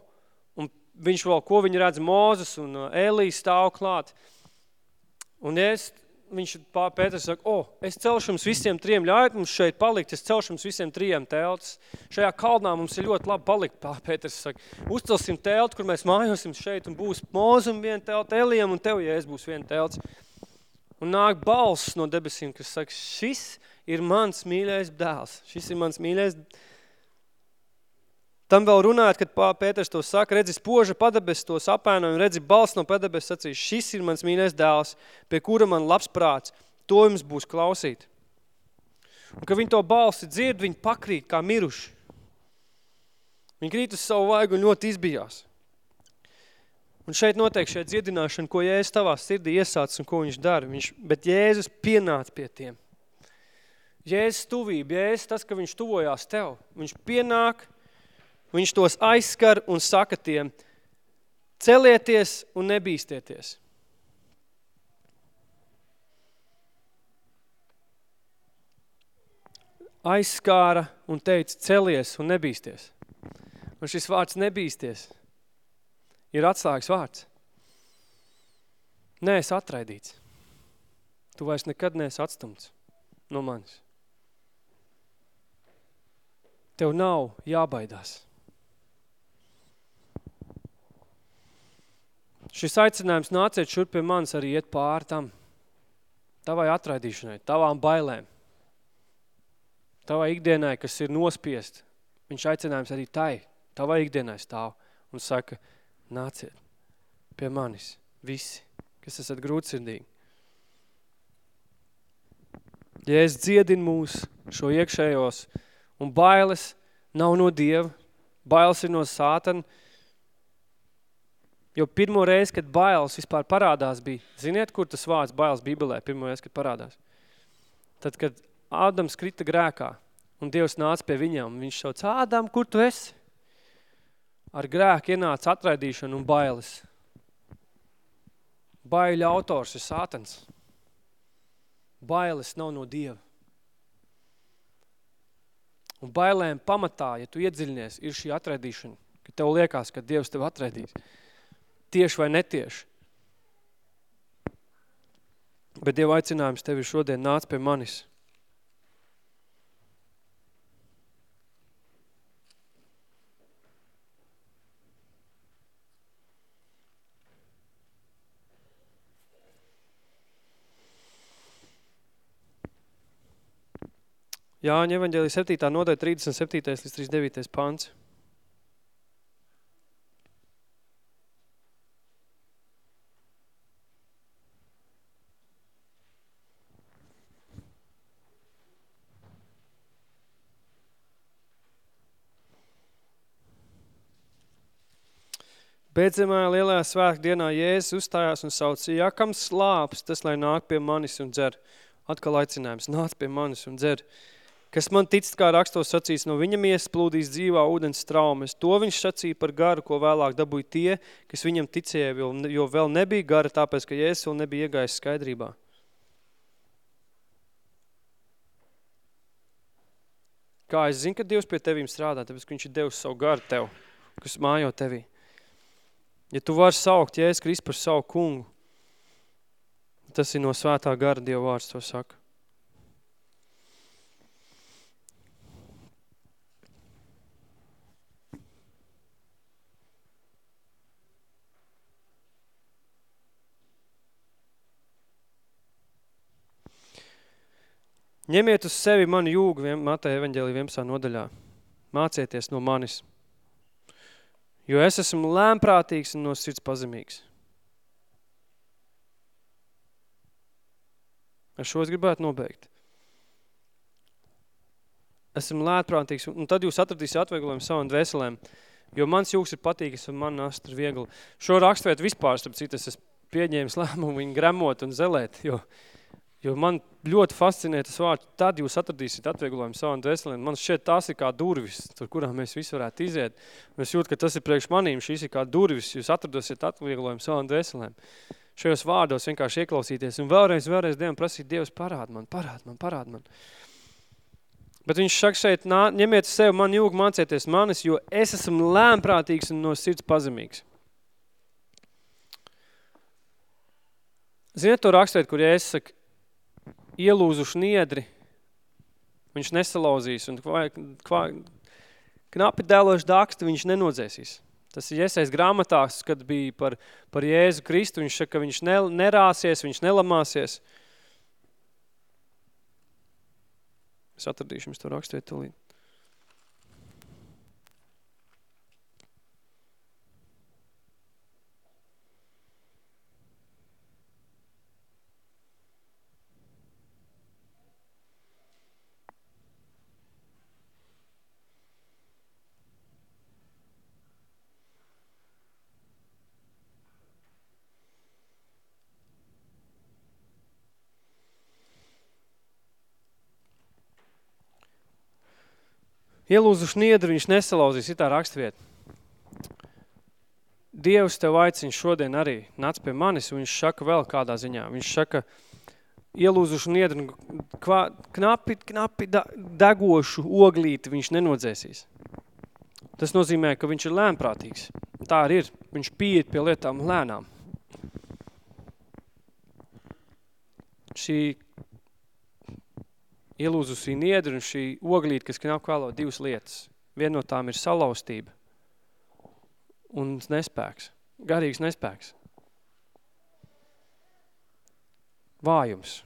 Speaker 2: un viņš vēl, ko viņi redz, Mūzes un uh, Elijas stāv klāt. Un es, viņš, Pēters saka, oh, es celšu jums visiem trim, ļaujiet mums šeit palikt, es celšu jums visiem trijiem teltas. Šajā kalnā mums ir ļoti labi palikt, pā, Pēters saka, uzcelsim teltu, kur mēs mājosim šeit, un būs Mūzum viena telta, Elijam, un tev, ja es būs viena telts. Un nāk balss no debesīm, kas saka, šis ir mans mīļais dēls, šis ir mans mīļais dēls Tam vēl runājot, kad Pēters to saka, redzi spoža padebes to sapēnojumu, redzi balss no padebes sacīs, šis ir mans mīnais dēls, pie kura man labs prāts, to jums būs klausīt. Un, kad viņi to balsi dzird, viņi pakrīt kā miruši. Viņi krīt uz savu vaigu un ļoti izbijās. Un šeit notiek šeit dziedināšana, ko Jēzus tavā sirdī iesācis un ko viņš dara. Viņš, bet Jēzus pienāca pie tiem. Jēzus tuvība, Jēzus tas, ka viņš tuvojās tev. Viņš pienāk, viņš tos aizskar un saka tiem, celieties un nebīstieties. Aizskāra un teica, celies un nebīsties. Un šis vārds nebīsties ir atslēgas vārds. Nē, es atraidīts. Tu vairs nekad neesi atstumts no manis. Tev nav jābaidās. Šis aicinājums nāciet šur pie manis arī iet pār tam, tavai atraidīšanai, tavām bailēm, tavai ikdienai, kas ir nospiest. Viņš aicinājums arī tai, tavai ikdienai stāv un saka, nāciet pie manis visi, kas esat grūtsirdīgi. Ja es dziedinu mūs šo iekšējos un bailes nav no Dieva, bailes ir no sātana, Jo pirmo reizi, kad bailes vispār parādās bija, ziniet, kur tas vārds bailes Bībelē pirmo reizi, kad parādās? Tad, kad Ādams krita grēkā un Dievs nāca pie viņam, viņš sauc, Ādam, kur tu esi? Ar grēku ienāca atraidīšana un bailes. Baiļu autors ir sātans. Bailes nav no Dieva. Un bailēm pamatā, ja tu iedziļinies, ir šī atraidīšana, ka tev liekas, ka Dievs tev atraidīs tieši vai netieši. Bet Dieva aicinājums tevi šodien nāc pie manis. Jāņa evaņģēlija 7. nodaļa 37. līdz 39. pants. Beidzamajā lielajā svētku dienā Jēzus uzstājās un sauca, ja kam slāps, tas lai nāk pie manis un dzer. Atkal aicinājums, nāc pie manis un dzer. Kas man tic, kā rakstos sacīs, no viņa miesas plūdīs dzīvā ūdens traumes. To viņš sacīja par garu, ko vēlāk dabūja tie, kas viņam ticēja, jo vēl nebija gara, tāpēc, ka Jēzus vēl nebija iegājis skaidrībā. Kā es zinu, ka Dievs pie tevīm strādā, tāpēc, ka viņš ir devis savu garu tev, kas mājo tevī. Ja tu vari saukt Jēzus Kristus par savu kungu, tas ir no svētā gara Dieva vārds to saka. Ņemiet uz sevi manu jūgu, Mateja evaņģēlija 11. nodaļā. Mācieties no manis, jo es esmu lēmprātīgs un no sirds pazemīgs. Ar šo es gribētu nobeigt. Esmu lētprātīgs, un tad jūs atradīsiet atvieglojumu savam dvēselēm, jo mans jūks ir patīgas un man nast ir viegli. Šo rakstvietu vispār, starp citas, es pieņēmis lēmumu viņu gremot un zelēt, jo, jo man ļoti fascinē tas vārds, tad jūs atradīsiet atvieglojumu savam dvēselēm. Man šķiet, tās ir kā durvis, tur kurām mēs visi varētu iziet. Es jūtu, ka tas ir priekš manīm, šīs ir kā durvis, jūs atradosiet atvieglojumu savam dvēselēm šajos vārdos vienkārši ieklausīties un vēlreiz, vēlreiz Dievam prasīt, Dievs parād man, parād man, parād man. Bet viņš saka šeit, nā, ņemiet sev man jūgu mācieties manis, jo es esmu lēmprātīgs un no sirds pazemīgs. Ziniet to rakstēt, kur ja es saku, ielūzuši niedri, viņš nesalauzīs un kvā, kvā, knapi dēloši dakstu viņš nenodzēsīs. Tas ir iesais grāmatās, kad bija par, par Jēzu Kristu, viņš saka, ka viņš ne, nerāsies, viņš nelamāsies. Es atradīšu jums to rakstīt tūlīt. Ielūzu šniedru viņš nesalauzīs, ir tā rakstvieta. Dievs tev aicina šodien arī nāc pie manis, un viņš saka vēl kādā ziņā. Viņš saka, ielūzu šniedru, kva, knapi, knapi degošu oglīti viņš nenodzēsīs. Tas nozīmē, ka viņš ir lēmprātīgs. Tā arī ir. Viņš pieiet pie lietām lēnām. Šī ielūzusī niedri un šī oglīte, kas knap kālo divas lietas. Viena no tām ir salaustība un nespēks, garīgs nespēks. Vājums.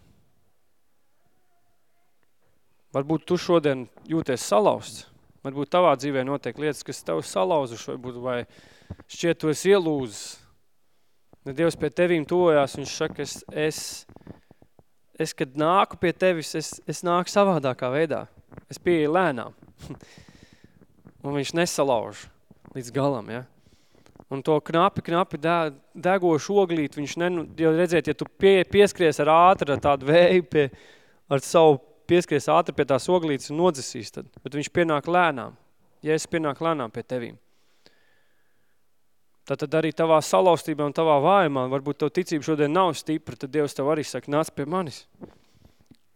Speaker 2: Varbūt tu šodien jūties salausts, varbūt tavā dzīvē notiek lietas, kas tev salauzuši, varbūt vai šķiet tu esi ielūzis. Ne Dievs pie tevīm tojās, viņš saka, es, es es, kad nāku pie tevis, es, es nāku savādākā veidā. Es pieeju lēnām. un viņš nesalauž līdz galam, ja? Un to knapi, knapi de, degošu oglīt, viņš ne, jo redziet, ja tu pie, pieskries ar ātri, ar tādu vēju, pie, ar savu pieskries ātri pie tās oglītes un nodzesīs tad, bet viņš pienāk lēnām. Ja es pienāk lēnām pie tevīm. Tad arī tavā salaustībā un tavā vājumā, varbūt tev ticība šodien nav stipra, tad Dievs tev arī saka, nāc pie manis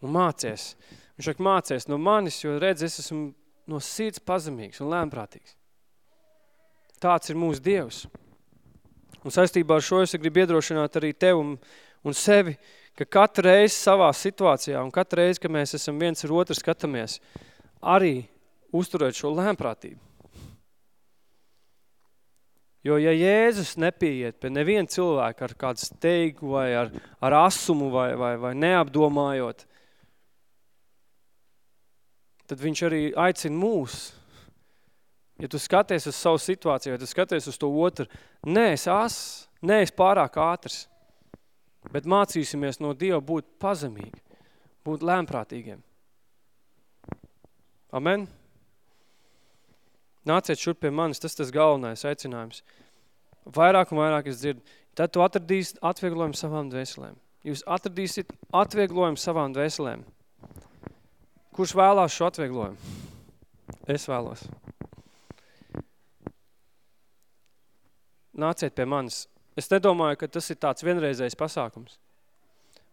Speaker 2: un mācies. Viņš saka, mācies no manis, jo redz, es esmu no sirds pazemīgs un lēmprātīgs. Tāds ir mūsu Dievs. Un saistībā ar šo es gribu iedrošināt arī tev un, un sevi, ka katru reizi savā situācijā un katru reizi, ka mēs esam viens ar otru skatāmies, arī uzturēt šo lēmprātību. Jo, ja Jēzus nepieiet pie neviena cilvēka ar kādu steigu vai ar, ar asumu vai, vai, vai neapdomājot, tad viņš arī aicina mūs. Ja tu skaties uz savu situāciju, ja tu skaties uz to otru, nē, es as, nē, es pārāk ātrs, bet mācīsimies no Dieva būt pazemīgi, būt lēmprātīgiem. Amen? Nāciet šur pie manis, tas tas galvenais aicinājums. Vairāk un vairāk es dzirdu. Tad tu atradīsi atvieglojumu savām dvēselēm. Jūs atradīsiet atvieglojumu savām dvēselēm. Kurš vēlās šo atvieglojumu? Es vēlos. Nāciet pie manis. Es nedomāju, ka tas ir tāds vienreizējs pasākums.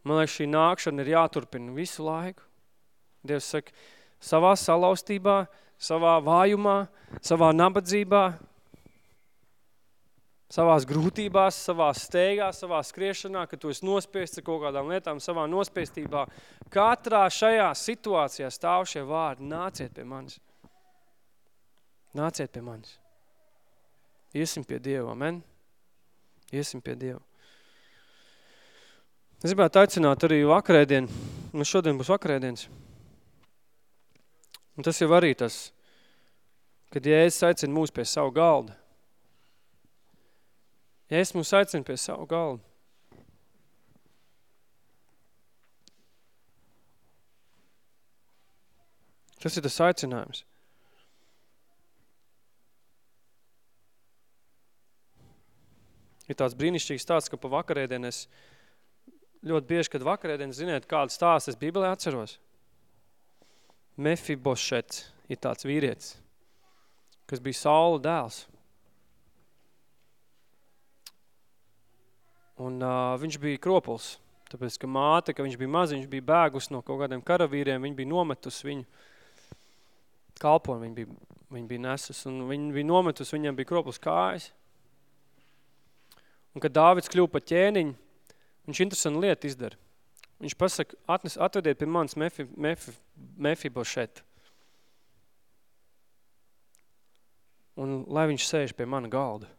Speaker 2: Man liekas, šī nākšana ir jāturpina visu laiku. Dievs saka, savā salaustībā, savā vājumā, savā nabadzībā, savās grūtībās, savā steigā, savā skriešanā, ka tu esi nospiests ar kaut kādām lietām, savā nospiestībā. Katrā šajā situācijā stāv šie vārdi, nāciet pie manis. Nāciet pie manis. Iesim pie Dieva, amen? Iesim pie Dieva. Es gribētu aicināt arī vakarēdien, mums šodien būs vakarēdienas. Un tas jau arī tas, kad Jēzus aicina mūs pie savu galda. Jēzus mūs aicina pie savu galdu. Tas ir tas aicinājums. Ir tāds brīnišķīgs stāsts, ka pa vakarēdien es ļoti bieži, kad vakarēdien, ziniet, kādu stāstu es Bībelē atceros. Mefibošets ir tāds vīrietis, kas bija Saula dēls. Un uh, viņš bija kropuls, tāpēc, ka māte, ka viņš bija maz, viņš bija bēgus no kaut kādiem karavīriem, viņi bija nometus viņu kalpojumu, viņi bija, viņi bija nesus, un viņi bija nometus, viņam bija kropuls kājas. Un kad Dāvids kļuva pa ķēniņu, viņš interesantu lietu izdara. Viņš pasaka, atnes, atvediet pie manis Mefi, Mefi, Mefibošetu. Un lai viņš sēž pie mana galda.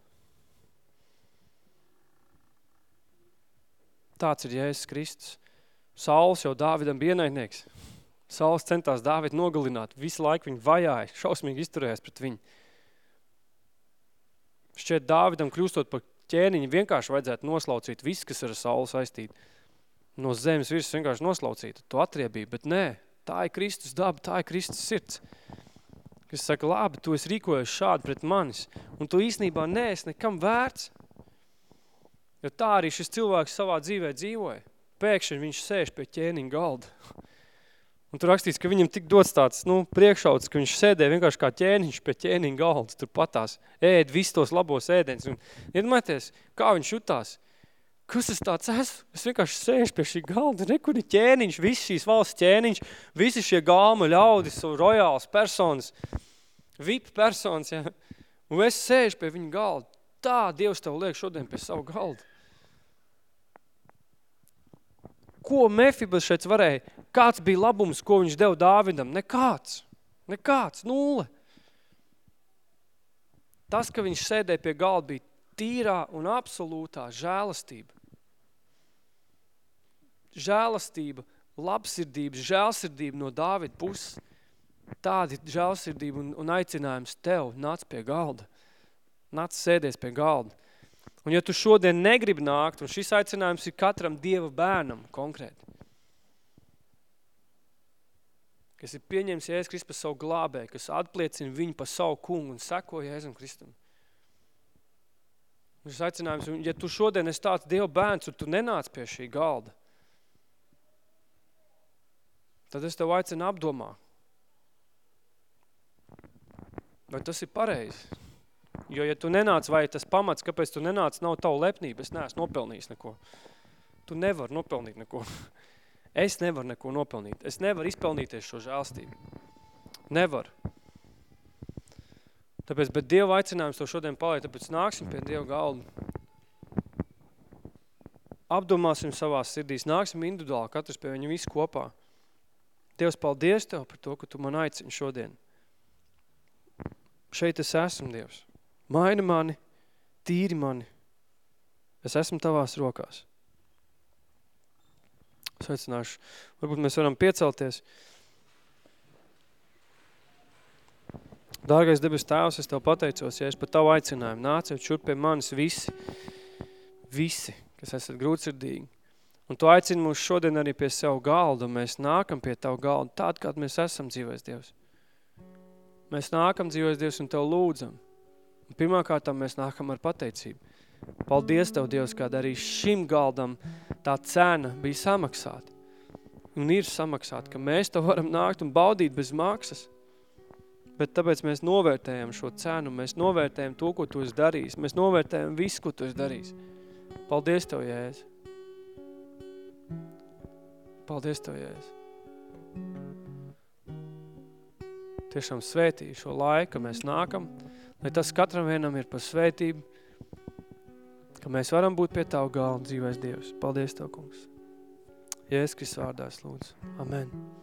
Speaker 2: Tāds ir Jēzus Kristus. Sauls jau Dāvidam bija ienaidnieks. Sauls centās Dāvidu nogalināt, visu laiku viņu vajāja, šausmīgi izturējās pret viņu. Šķiet, Dāvidam kļūstot par ķēniņu vienkārši vajadzētu noslaucīt viss, kas ar Saulu saistīt. No zemes virs vienkārši noslaucīt to atriebību, bet nē, tā ir Kristus daba, tā ir Kristus sirds. Kas saka, labi, tu esi rīkojies šādi pret manis, un tu īstenībā neesi nekam vērts. Jo tā arī šis cilvēks savā dzīvē dzīvoja. Pēkšņi viņš sēž pie ķēniņa galda. Un tur rakstīts, ka viņam tik dots tāds, nu, priekšauts, ka viņš sēdē vienkārši kā ķēniņš pie ķēniņa galda, tur patās, ēd visus tos labos ēdens. Un iedomājieties, kā viņš jutās. Kas es tāds esmu? Es vienkārši sēžu pie šī galda, nekur ir ķēniņš, visi šīs valsts ķēniņš, visi šie galma ļaudis, rojāls personas, VIP personas, ja. Un es sēžu pie viņa galda. Tā Dievs tev liek šodien pie savu galdu. Ko Mefibas šeit varēja? Kāds bija labums, ko viņš deva Dāvidam? Nekāds. Nekāds. Nulle. Tas, ka viņš sēdēja pie galda, bija tīrā un absolūtā žēlastība. Žēlastība, labsirdības, žēlsirdība no Dāvida puses. Tādi žēlsirdība un, un aicinājums tev nāc pie galda. Nāc sēdies pie galda. Un ja tu šodien negribi nākt, un šis aicinājums ir katram Dieva bērnam konkrēti, kas ir pieņems Jēzus Kristus par savu glābē, kas atpliecina viņu par savu kungu un seko Jēzum Kristum. Un šis aicinājums, ja tu šodien esi tāds Dieva bērns, un tu nenāc pie šī galda, tad es tev aicinu apdomā. Vai tas ir pareizi? Jo, ja tu nenāc, vai tas pamats, kāpēc tu nenāc, nav tavu lepnību, es neesmu nopelnījis neko. Tu nevar nopelnīt neko. Es nevaru neko nopelnīt. Es nevaru izpelnīties šo žēlstību. Nevar. Tāpēc, bet Dieva aicinājums to šodien paliek, tāpēc nāksim pie Dieva galda. Apdomāsim savās sirdīs, nāksim individuāli, katrs pie viņa visu kopā. Dievs, paldies Tev par to, ka Tu man aicini šodien. Šeit es esmu, Dievs. Maini mani, tīri mani. Es esmu tavās rokās. Sveicināšu. Varbūt mēs varam piecelties. Dārgais debes tēvs, es tev pateicos, ja es par tavu aicinājumu nāciet šur pie manis visi, visi, kas esat grūtsirdīgi. Un tu aicini mūs šodien arī pie savu galdu, un mēs nākam pie tavu galdu, tādu, kādu mēs esam dzīvojis Dievs. Mēs nākam dzīvojis Dievs un tev lūdzam. Un pirmkārt, mēs nākam ar pateicību. Paldies Tev, Dievs, kad arī šim galdam tā cena bija samaksāta. Un ir samaksāta, ka mēs to varam nākt un baudīt bez maksas. Bet tāpēc mēs novērtējam šo cenu, mēs novērtējam to, ko Tu esi darījis. Mēs novērtējam visu, ko Tu esi darījis. Paldies Tev, Jēzus. Paldies Tev, Jēzus. Tiešām svētī šo laiku, mēs nākam, lai tas katram vienam ir par svētību, ka mēs varam būt pie Tavu galva dzīvēs Dievs. Paldies Tev, kungs. Jēzus Kristus vārdās, lūdzu. Amen.